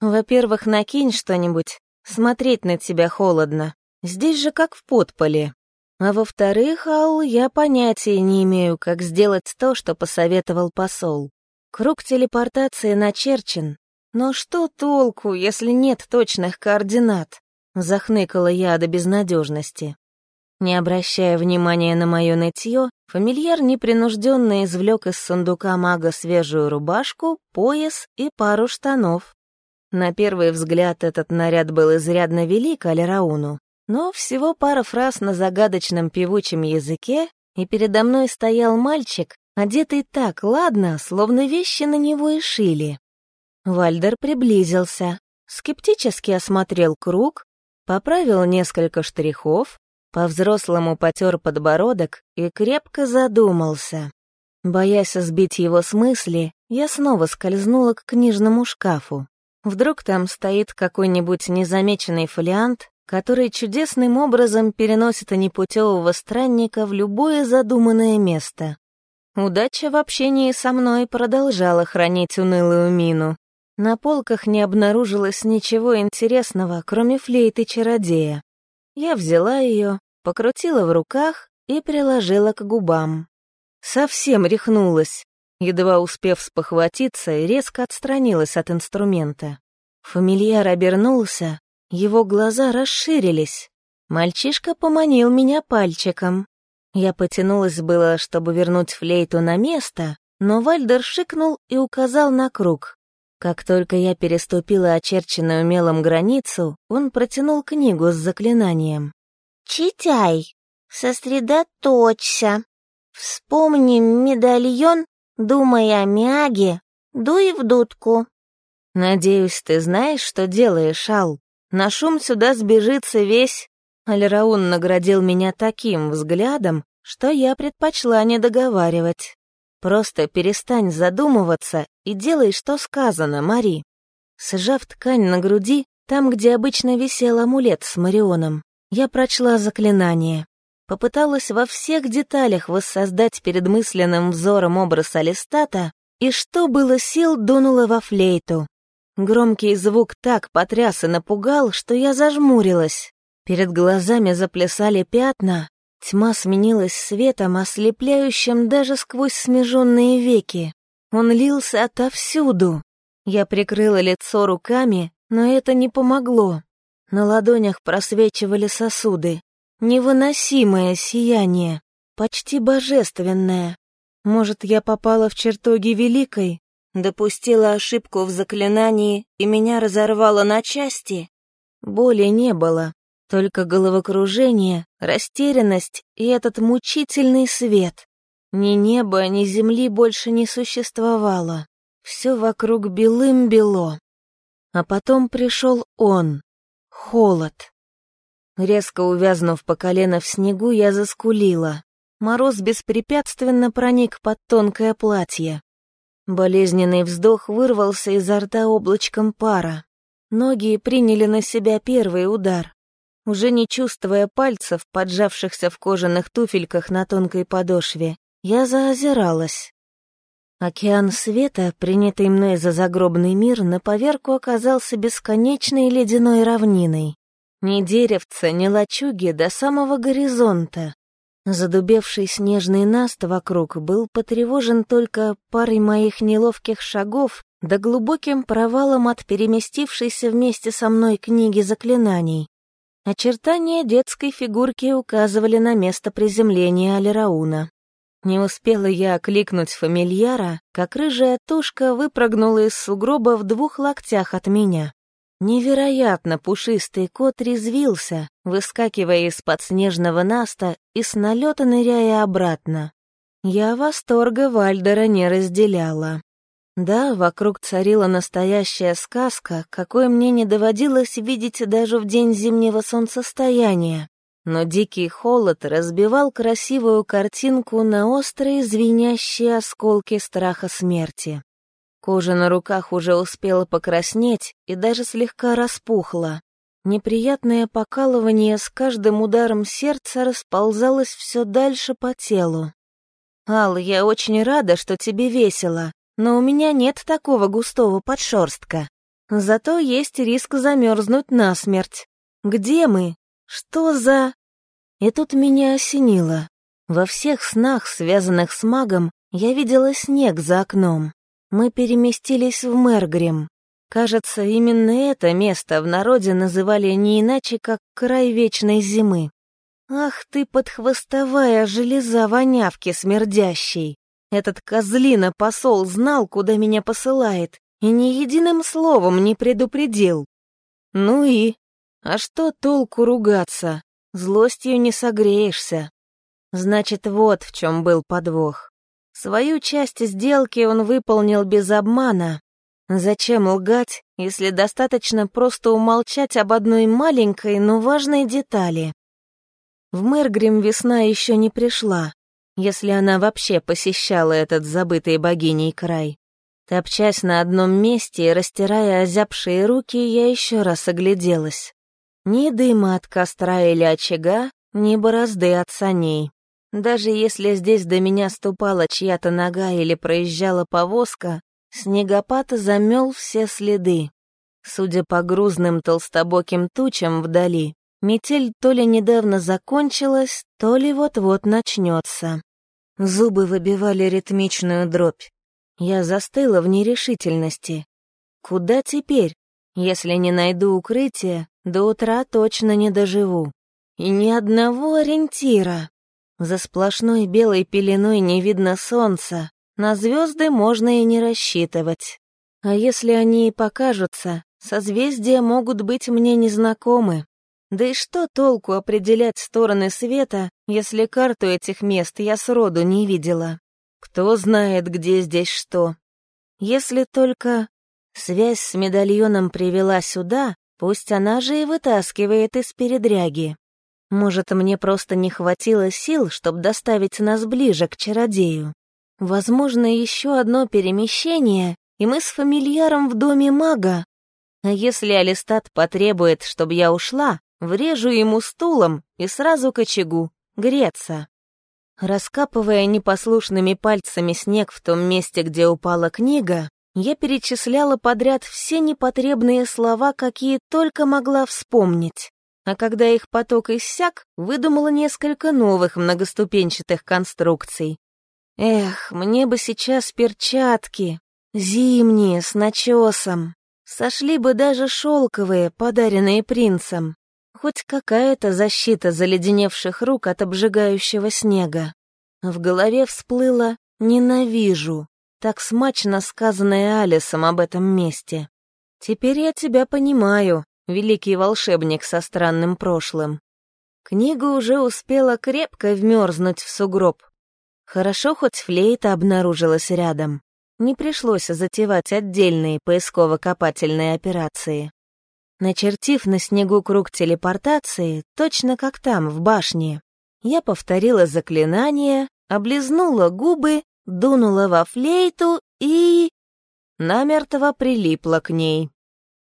«Во-первых, накинь что-нибудь. Смотреть на тебя холодно. Здесь же как в подполе. А во-вторых, Ал, я понятия не имею, как сделать то, что посоветовал посол. Круг телепортации начерчен. Но что толку, если нет точных координат? Захныкала я до безнадежности. Не обращая внимания на мое нытье, фамильяр непринужденно извлек из сундука мага свежую рубашку, пояс и пару штанов. На первый взгляд этот наряд был изрядно велик Алирауну, но всего пара фраз на загадочном певучем языке, и передо мной стоял мальчик, одетый так ладно, словно вещи на него и шили. Вальдер приблизился, скептически осмотрел круг, поправил несколько штрихов, по-взрослому потер подбородок и крепко задумался. Боясь сбить его с мысли, я снова скользнула к книжному шкафу. Вдруг там стоит какой-нибудь незамеченный фолиант, который чудесным образом переносит непутевого странника в любое задуманное место. Удача в общении со мной продолжала хранить унылую мину. На полках не обнаружилось ничего интересного, кроме флейты чародея. Я взяла ее, покрутила в руках и приложила к губам. Совсем рехнулась, едва успев спохватиться, резко отстранилась от инструмента. Фамильяр обернулся, его глаза расширились. Мальчишка поманил меня пальчиком. Я потянулась было, чтобы вернуть флейту на место, но Вальдер шикнул и указал на круг. Как только я переступила очерченную мелом границу, он протянул книгу с заклинанием. «Читай, сосредоточься. Вспомни медальон, думай о мяге, дуй в дудку». «Надеюсь, ты знаешь, что делаешь, Ал. На шум сюда сбежится весь...» Альраун наградил меня таким взглядом, что я предпочла не договаривать. Просто перестань задумываться и делай, что сказано, Мари. Сжав ткань на груди, там, где обычно висел амулет с Марионом, я прочла заклинание. Попыталась во всех деталях воссоздать перед мысленным взором образ Алистата, и что было сил, дунула во флейту. Громкий звук так потряс и напугал, что я зажмурилась. Перед глазами заплясали пятна, Тьма сменилась светом, ослепляющим даже сквозь смеженные веки. Он лился отовсюду. Я прикрыла лицо руками, но это не помогло. На ладонях просвечивали сосуды. Невыносимое сияние, почти божественное. Может, я попала в чертоги великой? Допустила ошибку в заклинании, и меня разорвало на части? Боли не было, Только головокружение, растерянность и этот мучительный свет. Ни неба, ни земли больше не существовало. Все вокруг белым-бело. А потом пришел он. Холод. Резко увязнув по колено в снегу, я заскулила. Мороз беспрепятственно проник под тонкое платье. Болезненный вздох вырвался изо рта облачком пара. Ноги приняли на себя первый удар. Уже не чувствуя пальцев, поджавшихся в кожаных туфельках на тонкой подошве, я заозиралась. Океан света, принятый мной за загробный мир, на поверку оказался бесконечной ледяной равниной. Ни деревца, ни лачуги до самого горизонта. Задубевший снежный наст вокруг был потревожен только парой моих неловких шагов да глубоким провалом от переместившейся вместе со мной книги заклинаний. Очертания детской фигурки указывали на место приземления Алирауна. Не успела я окликнуть фамильяра, как рыжая тушка выпрыгнула из сугроба в двух локтях от меня. Невероятно пушистый кот резвился, выскакивая из-под снежного наста и с налета ныряя обратно. Я восторга Вальдера не разделяла. Да, вокруг царила настоящая сказка, какой мне не доводилось видеть даже в день зимнего солнцестояния но дикий холод разбивал красивую картинку на острые звенящие осколки страха смерти. Кожа на руках уже успела покраснеть и даже слегка распухла. Неприятное покалывание с каждым ударом сердца расползалось все дальше по телу. «Ал, я очень рада, что тебе весело, но у меня нет такого густого подшерстка. Зато есть риск замерзнуть насмерть. Где мы? Что за...» И тут меня осенило. Во всех снах, связанных с магом, я видела снег за окном. Мы переместились в Мэргрим. Кажется, именно это место в народе называли не иначе, как край вечной зимы. Ах ты, подхвостовая железа вонявки смердящей! Этот козлина-посол знал, куда меня посылает, и ни единым словом не предупредил. Ну и? А что толку ругаться? Злостью не согреешься. Значит, вот в чем был подвох. Свою часть сделки он выполнил без обмана. Зачем лгать, если достаточно просто умолчать об одной маленькой, но важной детали? В Мэргрим весна еще не пришла, если она вообще посещала этот забытый богиней край. Топчась на одном месте и растирая озябшие руки, я еще раз огляделась. Ни дыма от костра или очага, ни борозды от саней. Даже если здесь до меня ступала чья-то нога или проезжала повозка, снегопад замел все следы. Судя по грузным толстобоким тучам вдали, метель то ли недавно закончилась, то ли вот-вот начнется. Зубы выбивали ритмичную дробь. Я застыла в нерешительности. Куда теперь? Если не найду укрытия, до утра точно не доживу. И ни одного ориентира. За сплошной белой пеленой не видно солнца, на звезды можно и не рассчитывать. А если они и покажутся, созвездия могут быть мне незнакомы. Да и что толку определять стороны света, если карту этих мест я сроду не видела? Кто знает, где здесь что? Если только связь с медальоном привела сюда, Пусть она же и вытаскивает из передряги. Может, мне просто не хватило сил, чтобы доставить нас ближе к чародею. Возможно, еще одно перемещение, и мы с фамильяром в доме мага. А если Алистат потребует, чтобы я ушла, врежу ему стулом и сразу к очагу, греться. Раскапывая непослушными пальцами снег в том месте, где упала книга, я перечисляла подряд все непотребные слова, какие только могла вспомнить. А когда их поток иссяк, выдумала несколько новых многоступенчатых конструкций. Эх, мне бы сейчас перчатки, зимние, с начесом. Сошли бы даже шелковые, подаренные принцем. Хоть какая-то защита заледеневших рук от обжигающего снега. В голове всплыло «ненавижу», так смачно сказанное Алисом об этом месте. Теперь я тебя понимаю, великий волшебник со странным прошлым. Книга уже успела крепко вмерзнуть в сугроб. Хорошо, хоть флейта обнаружилась рядом. Не пришлось затевать отдельные поисково-копательные операции. Начертив на снегу круг телепортации, точно как там, в башне, я повторила заклинание, облизнула губы, дунула во флейту и... намертво прилипла к ней.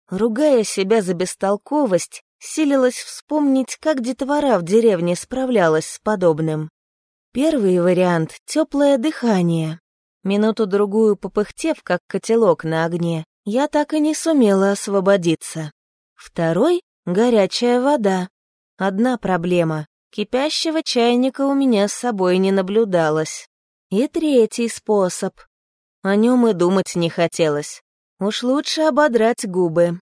Ругая себя за бестолковость, силилась вспомнить, как детвора в деревне справлялась с подобным. Первый вариант — теплое дыхание. Минуту-другую попыхтев, как котелок на огне, я так и не сумела освободиться. Второй — горячая вода. Одна проблема — кипящего чайника у меня с собой не наблюдалось. И третий способ. О нем и думать не хотелось. Уж лучше ободрать губы.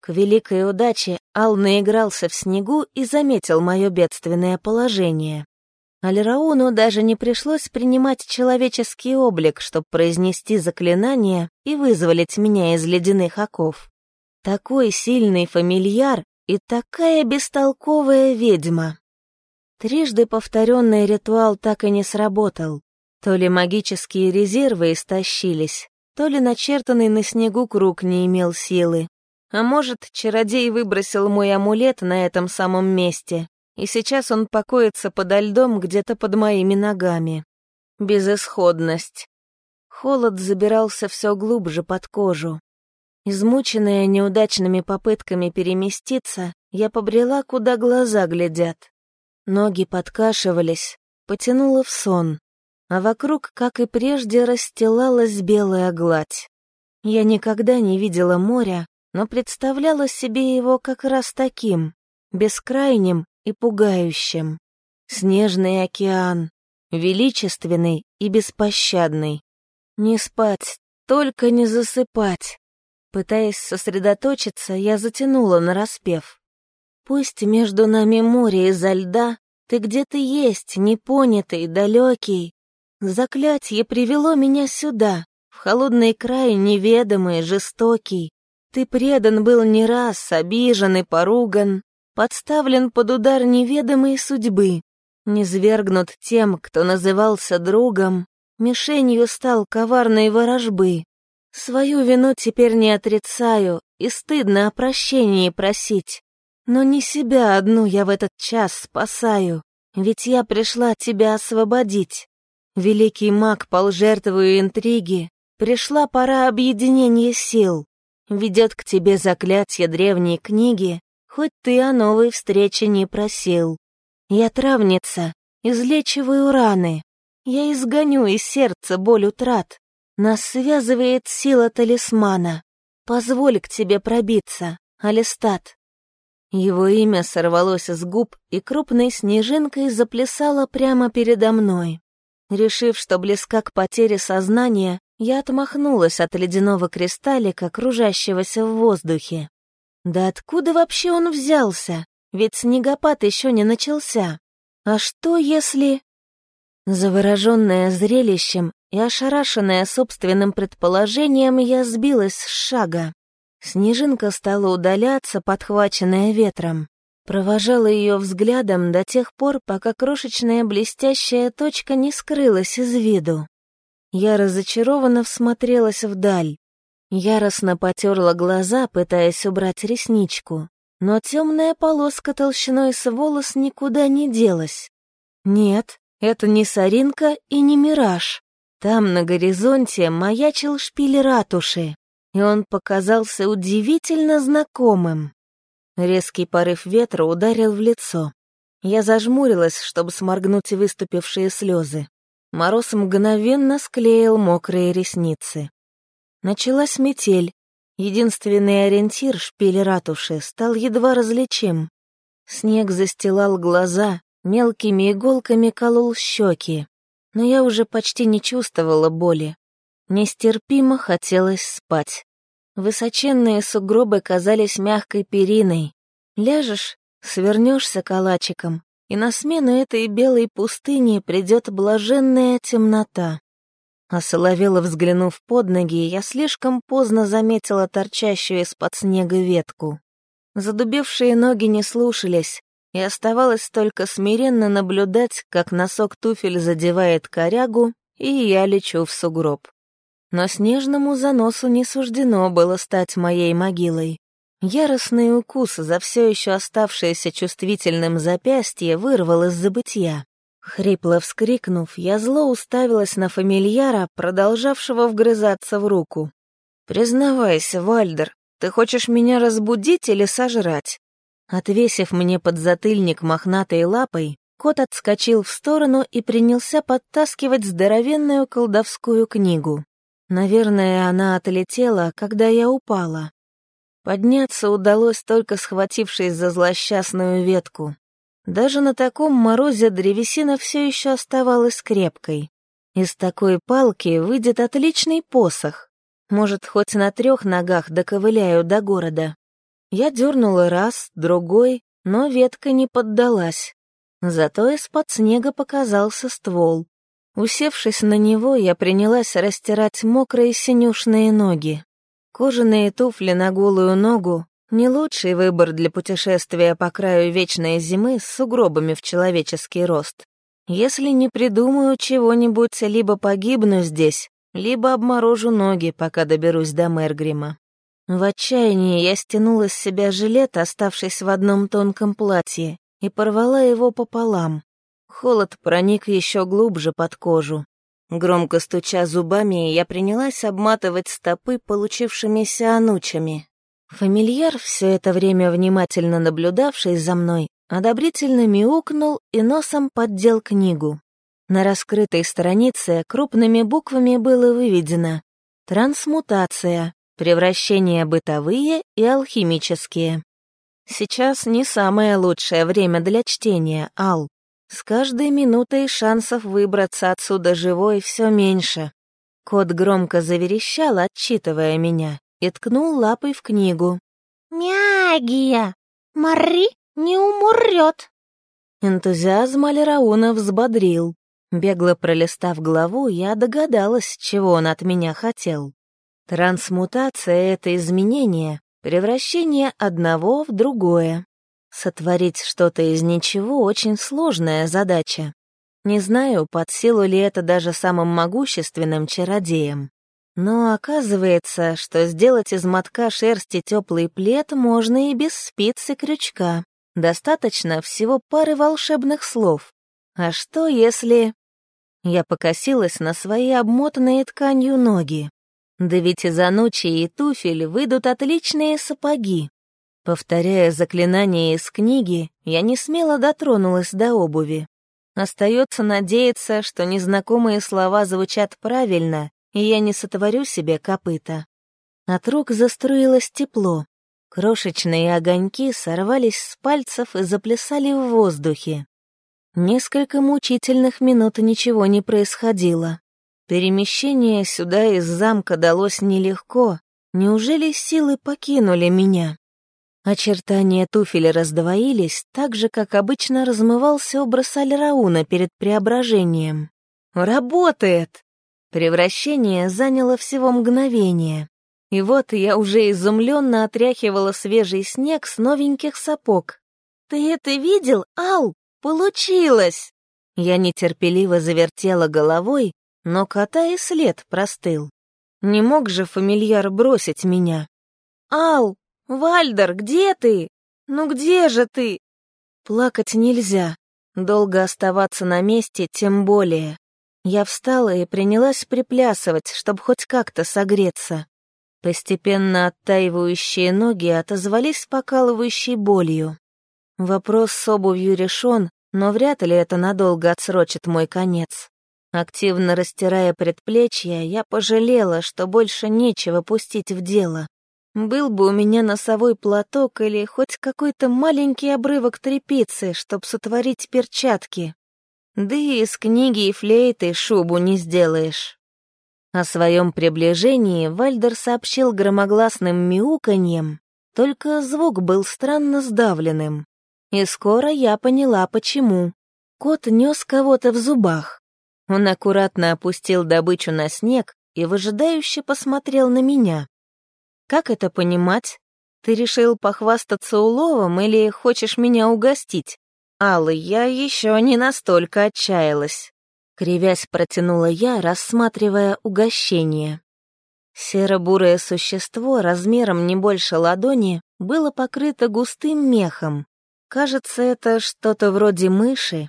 К великой удаче Ал наигрался в снегу и заметил мое бедственное положение. Альрауну даже не пришлось принимать человеческий облик, чтобы произнести заклинание и вызволить меня из ледяных оков. Такой сильный фамильяр и такая бестолковая ведьма. Трижды повторенный ритуал так и не сработал. То ли магические резервы истощились, то ли начертанный на снегу круг не имел силы. А может, чародей выбросил мой амулет на этом самом месте, и сейчас он покоится подо льдом где-то под моими ногами. Безысходность. Холод забирался все глубже под кожу. Измученная неудачными попытками переместиться, я побрела, куда глаза глядят. Ноги подкашивались, потянула в сон, а вокруг, как и прежде, расстилалась белая гладь. Я никогда не видела моря, но представляла себе его как раз таким, бескрайним и пугающим. Снежный океан, величественный и беспощадный. Не спать, только не засыпать. Пытаясь сосредоточиться, я затянула нараспев. Пусть между нами море изо льда, ты где-то есть, непонятый, далекий. Заклятье привело меня сюда, в холодный край неведомый, жестокий. Ты предан был не раз, обижен и поруган, подставлен под удар неведомой судьбы, низвергнут тем, кто назывался другом, мишенью стал коварной ворожбы. Свою вину теперь не отрицаю, и стыдно о прощении просить. Но не себя одну я в этот час спасаю, ведь я пришла тебя освободить. Великий маг пол жертвую интриги, пришла пора объединения сил. Ведет к тебе заклятие древней книги, хоть ты о новой встрече не просил. Я травница, излечиваю раны. Я изгоню из сердца боль утрат. Нас связывает сила талисмана. Позволь к тебе пробиться, Алистат. Его имя сорвалось с губ и крупной снежинкой заплясало прямо передо мной. Решив, что близка к потере сознания, я отмахнулась от ледяного кристаллика, кружащегося в воздухе. Да откуда вообще он взялся? Ведь снегопад еще не начался. А что если... Завороженная зрелищем и ошарашенная собственным предположением, я сбилась с шага. Снежинка стала удаляться, подхваченная ветром. Провожала ее взглядом до тех пор, пока крошечная блестящая точка не скрылась из виду. Я разочарованно всмотрелась вдаль. Яростно потерла глаза, пытаясь убрать ресничку, но темная полоска толщиной с волос никуда не делась. Нет, это не соринка и не мираж. Там на горизонте маячил шпиль ратуши, и он показался удивительно знакомым. Резкий порыв ветра ударил в лицо. Я зажмурилась, чтобы сморгнуть выступившие слезы. Мороз мгновенно склеил мокрые ресницы. Началась метель. Единственный ориентир шпиль ратуши стал едва различим. Снег застилал глаза, мелкими иголками колол щеки. Но я уже почти не чувствовала боли. Нестерпимо хотелось спать. Высоченные сугробы казались мягкой периной. Ляжешь, свернешься калачиком, и на смену этой белой пустыне придет блаженная темнота. Осоловела, взглянув под ноги, я слишком поздно заметила торчащую из-под снега ветку. Задубевшие ноги не слушались, и оставалось только смиренно наблюдать, как носок туфель задевает корягу, и я лечу в сугроб. Но снежному заносу не суждено было стать моей могилой. Яростный укус за все еще оставшееся чувствительным запястье вырвал из забытья. Хрипло вскрикнув, я зло уставилась на фамильяра, продолжавшего вгрызаться в руку. «Признавайся, Вальдер, ты хочешь меня разбудить или сожрать?» Отвесив мне подзатыльник мохнатой лапой, кот отскочил в сторону и принялся подтаскивать здоровенную колдовскую книгу. Наверное, она отлетела, когда я упала. Подняться удалось только схватившись за злосчастную ветку. Даже на таком морозе древесина все еще оставалась крепкой. Из такой палки выйдет отличный посох. Может, хоть на трех ногах доковыляю до города. Я дернула раз, другой, но ветка не поддалась. Зато из-под снега показался ствол. Усевшись на него, я принялась растирать мокрые синюшные ноги. Кожаные туфли на голую ногу — не лучший выбор для путешествия по краю вечной зимы с сугробами в человеческий рост. Если не придумаю чего-нибудь, либо погибну здесь, либо обморожу ноги, пока доберусь до Мэргрима. В отчаянии я стянула с себя жилет, оставшись в одном тонком платье, и порвала его пополам. Холод проник еще глубже под кожу. Громко стуча зубами, я принялась обматывать стопы получившимися анучами. Фамильяр, все это время внимательно наблюдавший за мной, одобрительно мяукнул и носом поддел книгу. На раскрытой странице крупными буквами было выведено «Трансмутация. Превращения бытовые и алхимические». Сейчас не самое лучшее время для чтения, Ал. С каждой минутой шансов выбраться отсюда живой все меньше. Кот громко заверещал, отчитывая меня, и ткнул лапой в книгу. «Мягия! Мари не умрет!» Энтузиазм Алирауна взбодрил. Бегло пролистав главу, я догадалась, чего он от меня хотел. Трансмутация — это изменение, превращение одного в другое. Сотворить что-то из ничего — очень сложная задача. Не знаю, под силу ли это даже самым могущественным чародеям. Но оказывается, что сделать из мотка шерсти теплый плед можно и без спиц и крючка. Достаточно всего пары волшебных слов. А что если... Я покосилась на свои обмотанные тканью ноги. Да ведь из анучи и туфель выйдут отличные сапоги. Повторяя заклинание из книги, я не смело дотронулась до обуви. Остается надеяться, что незнакомые слова звучат правильно, и я не сотворю себе копыта. От рук заструилось тепло. Крошечные огоньки сорвались с пальцев и заплясали в воздухе. Несколько мучительных минут ничего не происходило. Перемещение сюда из замка далось нелегко. Неужели силы покинули меня? Очертания туфеля раздвоились, так же, как обычно размывался образ Альрауна перед преображением. «Работает!» Превращение заняло всего мгновение. И вот я уже изумленно отряхивала свежий снег с новеньких сапог. «Ты это видел, Ал?» Получилось!» Я нетерпеливо завертела головой, но кота и след простыл. Не мог же фамильяр бросить меня. «Ал! Вальдер, где ты? Ну где же ты?» Плакать нельзя, долго оставаться на месте тем более. Я встала и принялась приплясывать, чтобы хоть как-то согреться. Постепенно оттаивающие ноги отозвались покалывающей болью. Вопрос с обувью решен, но вряд ли это надолго отсрочит мой конец. Активно растирая предплечья, я пожалела, что больше нечего пустить в дело. Был бы у меня носовой платок или хоть какой-то маленький обрывок тряпицы, чтоб сотворить перчатки. Да и из книги и флейты шубу не сделаешь. О своем приближении Вальдер сообщил громогласным мяуканьем, только звук был странно сдавленным. И скоро я поняла, почему. Кот нес кого-то в зубах. Он аккуратно опустил добычу на снег и выжидающе посмотрел на меня. Как это понимать? Ты решил похвастаться уловом или хочешь меня угостить? Алла, я еще не настолько отчаялась. Кривясь протянула я, рассматривая угощение. Серо-бурое существо размером не больше ладони было покрыто густым мехом. Кажется, это что-то вроде мыши.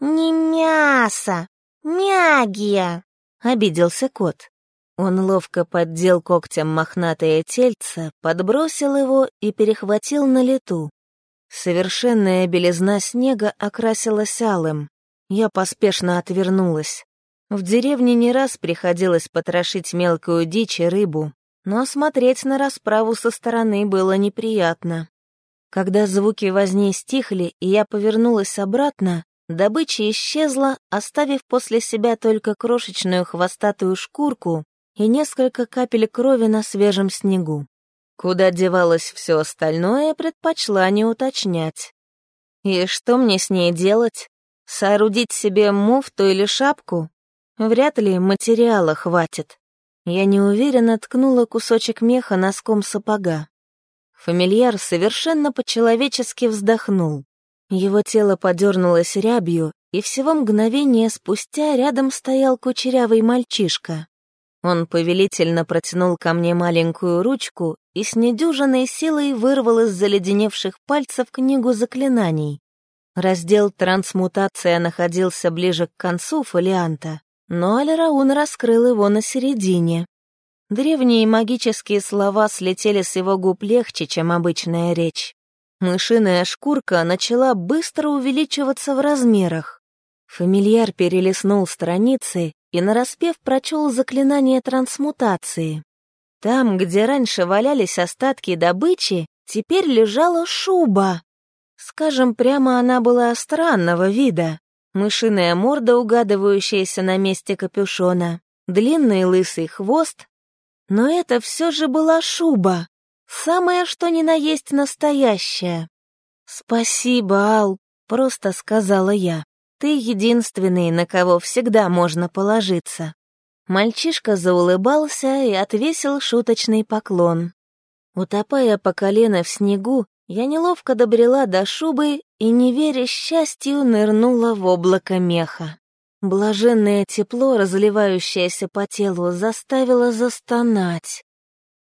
«Не мясо, мягия!» — обиделся кот. Он ловко поддел когтем мохнатое тельце, подбросил его и перехватил на лету. Совершенная белизна снега окрасилась алым. Я поспешно отвернулась. В деревне не раз приходилось потрошить мелкую дичь и рыбу, но смотреть на расправу со стороны было неприятно. Когда звуки возни стихли, и я повернулась обратно, добыча исчезла, оставив после себя только крошечную хвостатую шкурку и несколько капель крови на свежем снегу. Куда девалось все остальное, предпочла не уточнять. И что мне с ней делать? Соорудить себе муфту или шапку? Вряд ли материала хватит. Я неуверенно ткнула кусочек меха носком сапога. Фамильяр совершенно по-человечески вздохнул. Его тело подернулось рябью, и всего мгновение спустя рядом стоял кучерявый мальчишка. Он повелительно протянул ко мне маленькую ручку и с недюжиной силой вырвал из заледеневших пальцев книгу заклинаний. Раздел «Трансмутация» находился ближе к концу фолианта, но Альраун раскрыл его на середине. Древние магические слова слетели с его губ легче, чем обычная речь. Мышиная шкурка начала быстро увеличиваться в размерах. Фамильяр перелистнул страницы и нараспев прочел заклинание трансмутации. Там, где раньше валялись остатки добычи, теперь лежала шуба. Скажем прямо, она была странного вида. Мышиная морда, угадывающаяся на месте капюшона, длинный лысый хвост. Но это все же была шуба. Самое что ни на есть настоящая. «Спасибо, Ал», — просто сказала я. Ты единственный, на кого всегда можно положиться». Мальчишка заулыбался и отвесил шуточный поклон. Утопая по колено в снегу, я неловко добрела до шубы и, не веря счастью, нырнула в облако меха. Блаженное тепло, разливающееся по телу, заставило застонать.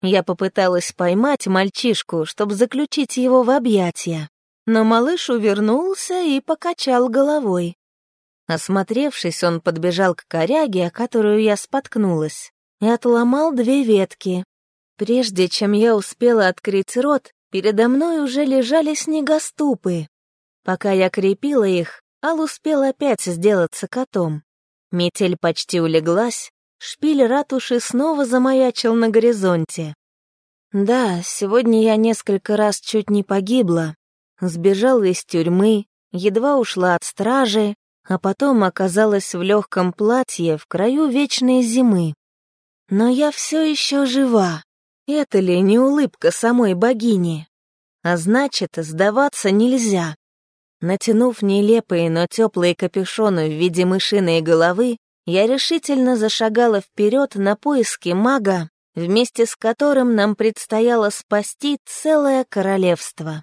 Я попыталась поймать мальчишку, чтобы заключить его в объятия, но малыш увернулся и покачал головой. Осмотревшись, он подбежал к коряге, о которую я споткнулась, и отломал две ветки. Прежде чем я успела открыть рот, передо мной уже лежали снегоступы. Пока я крепила их, Ал успел опять сделаться котом. Метель почти улеглась, шпиль ратуши снова замаячил на горизонте. Да, сегодня я несколько раз чуть не погибла. Сбежала из тюрьмы, едва ушла от стражи, а потом оказалась в легком платье в краю вечной зимы. Но я все еще жива. Это ли не улыбка самой богини? А значит, сдаваться нельзя. Натянув нелепые, но теплые капюшоны в виде мышиной головы, я решительно зашагала вперед на поиски мага, вместе с которым нам предстояло спасти целое королевство.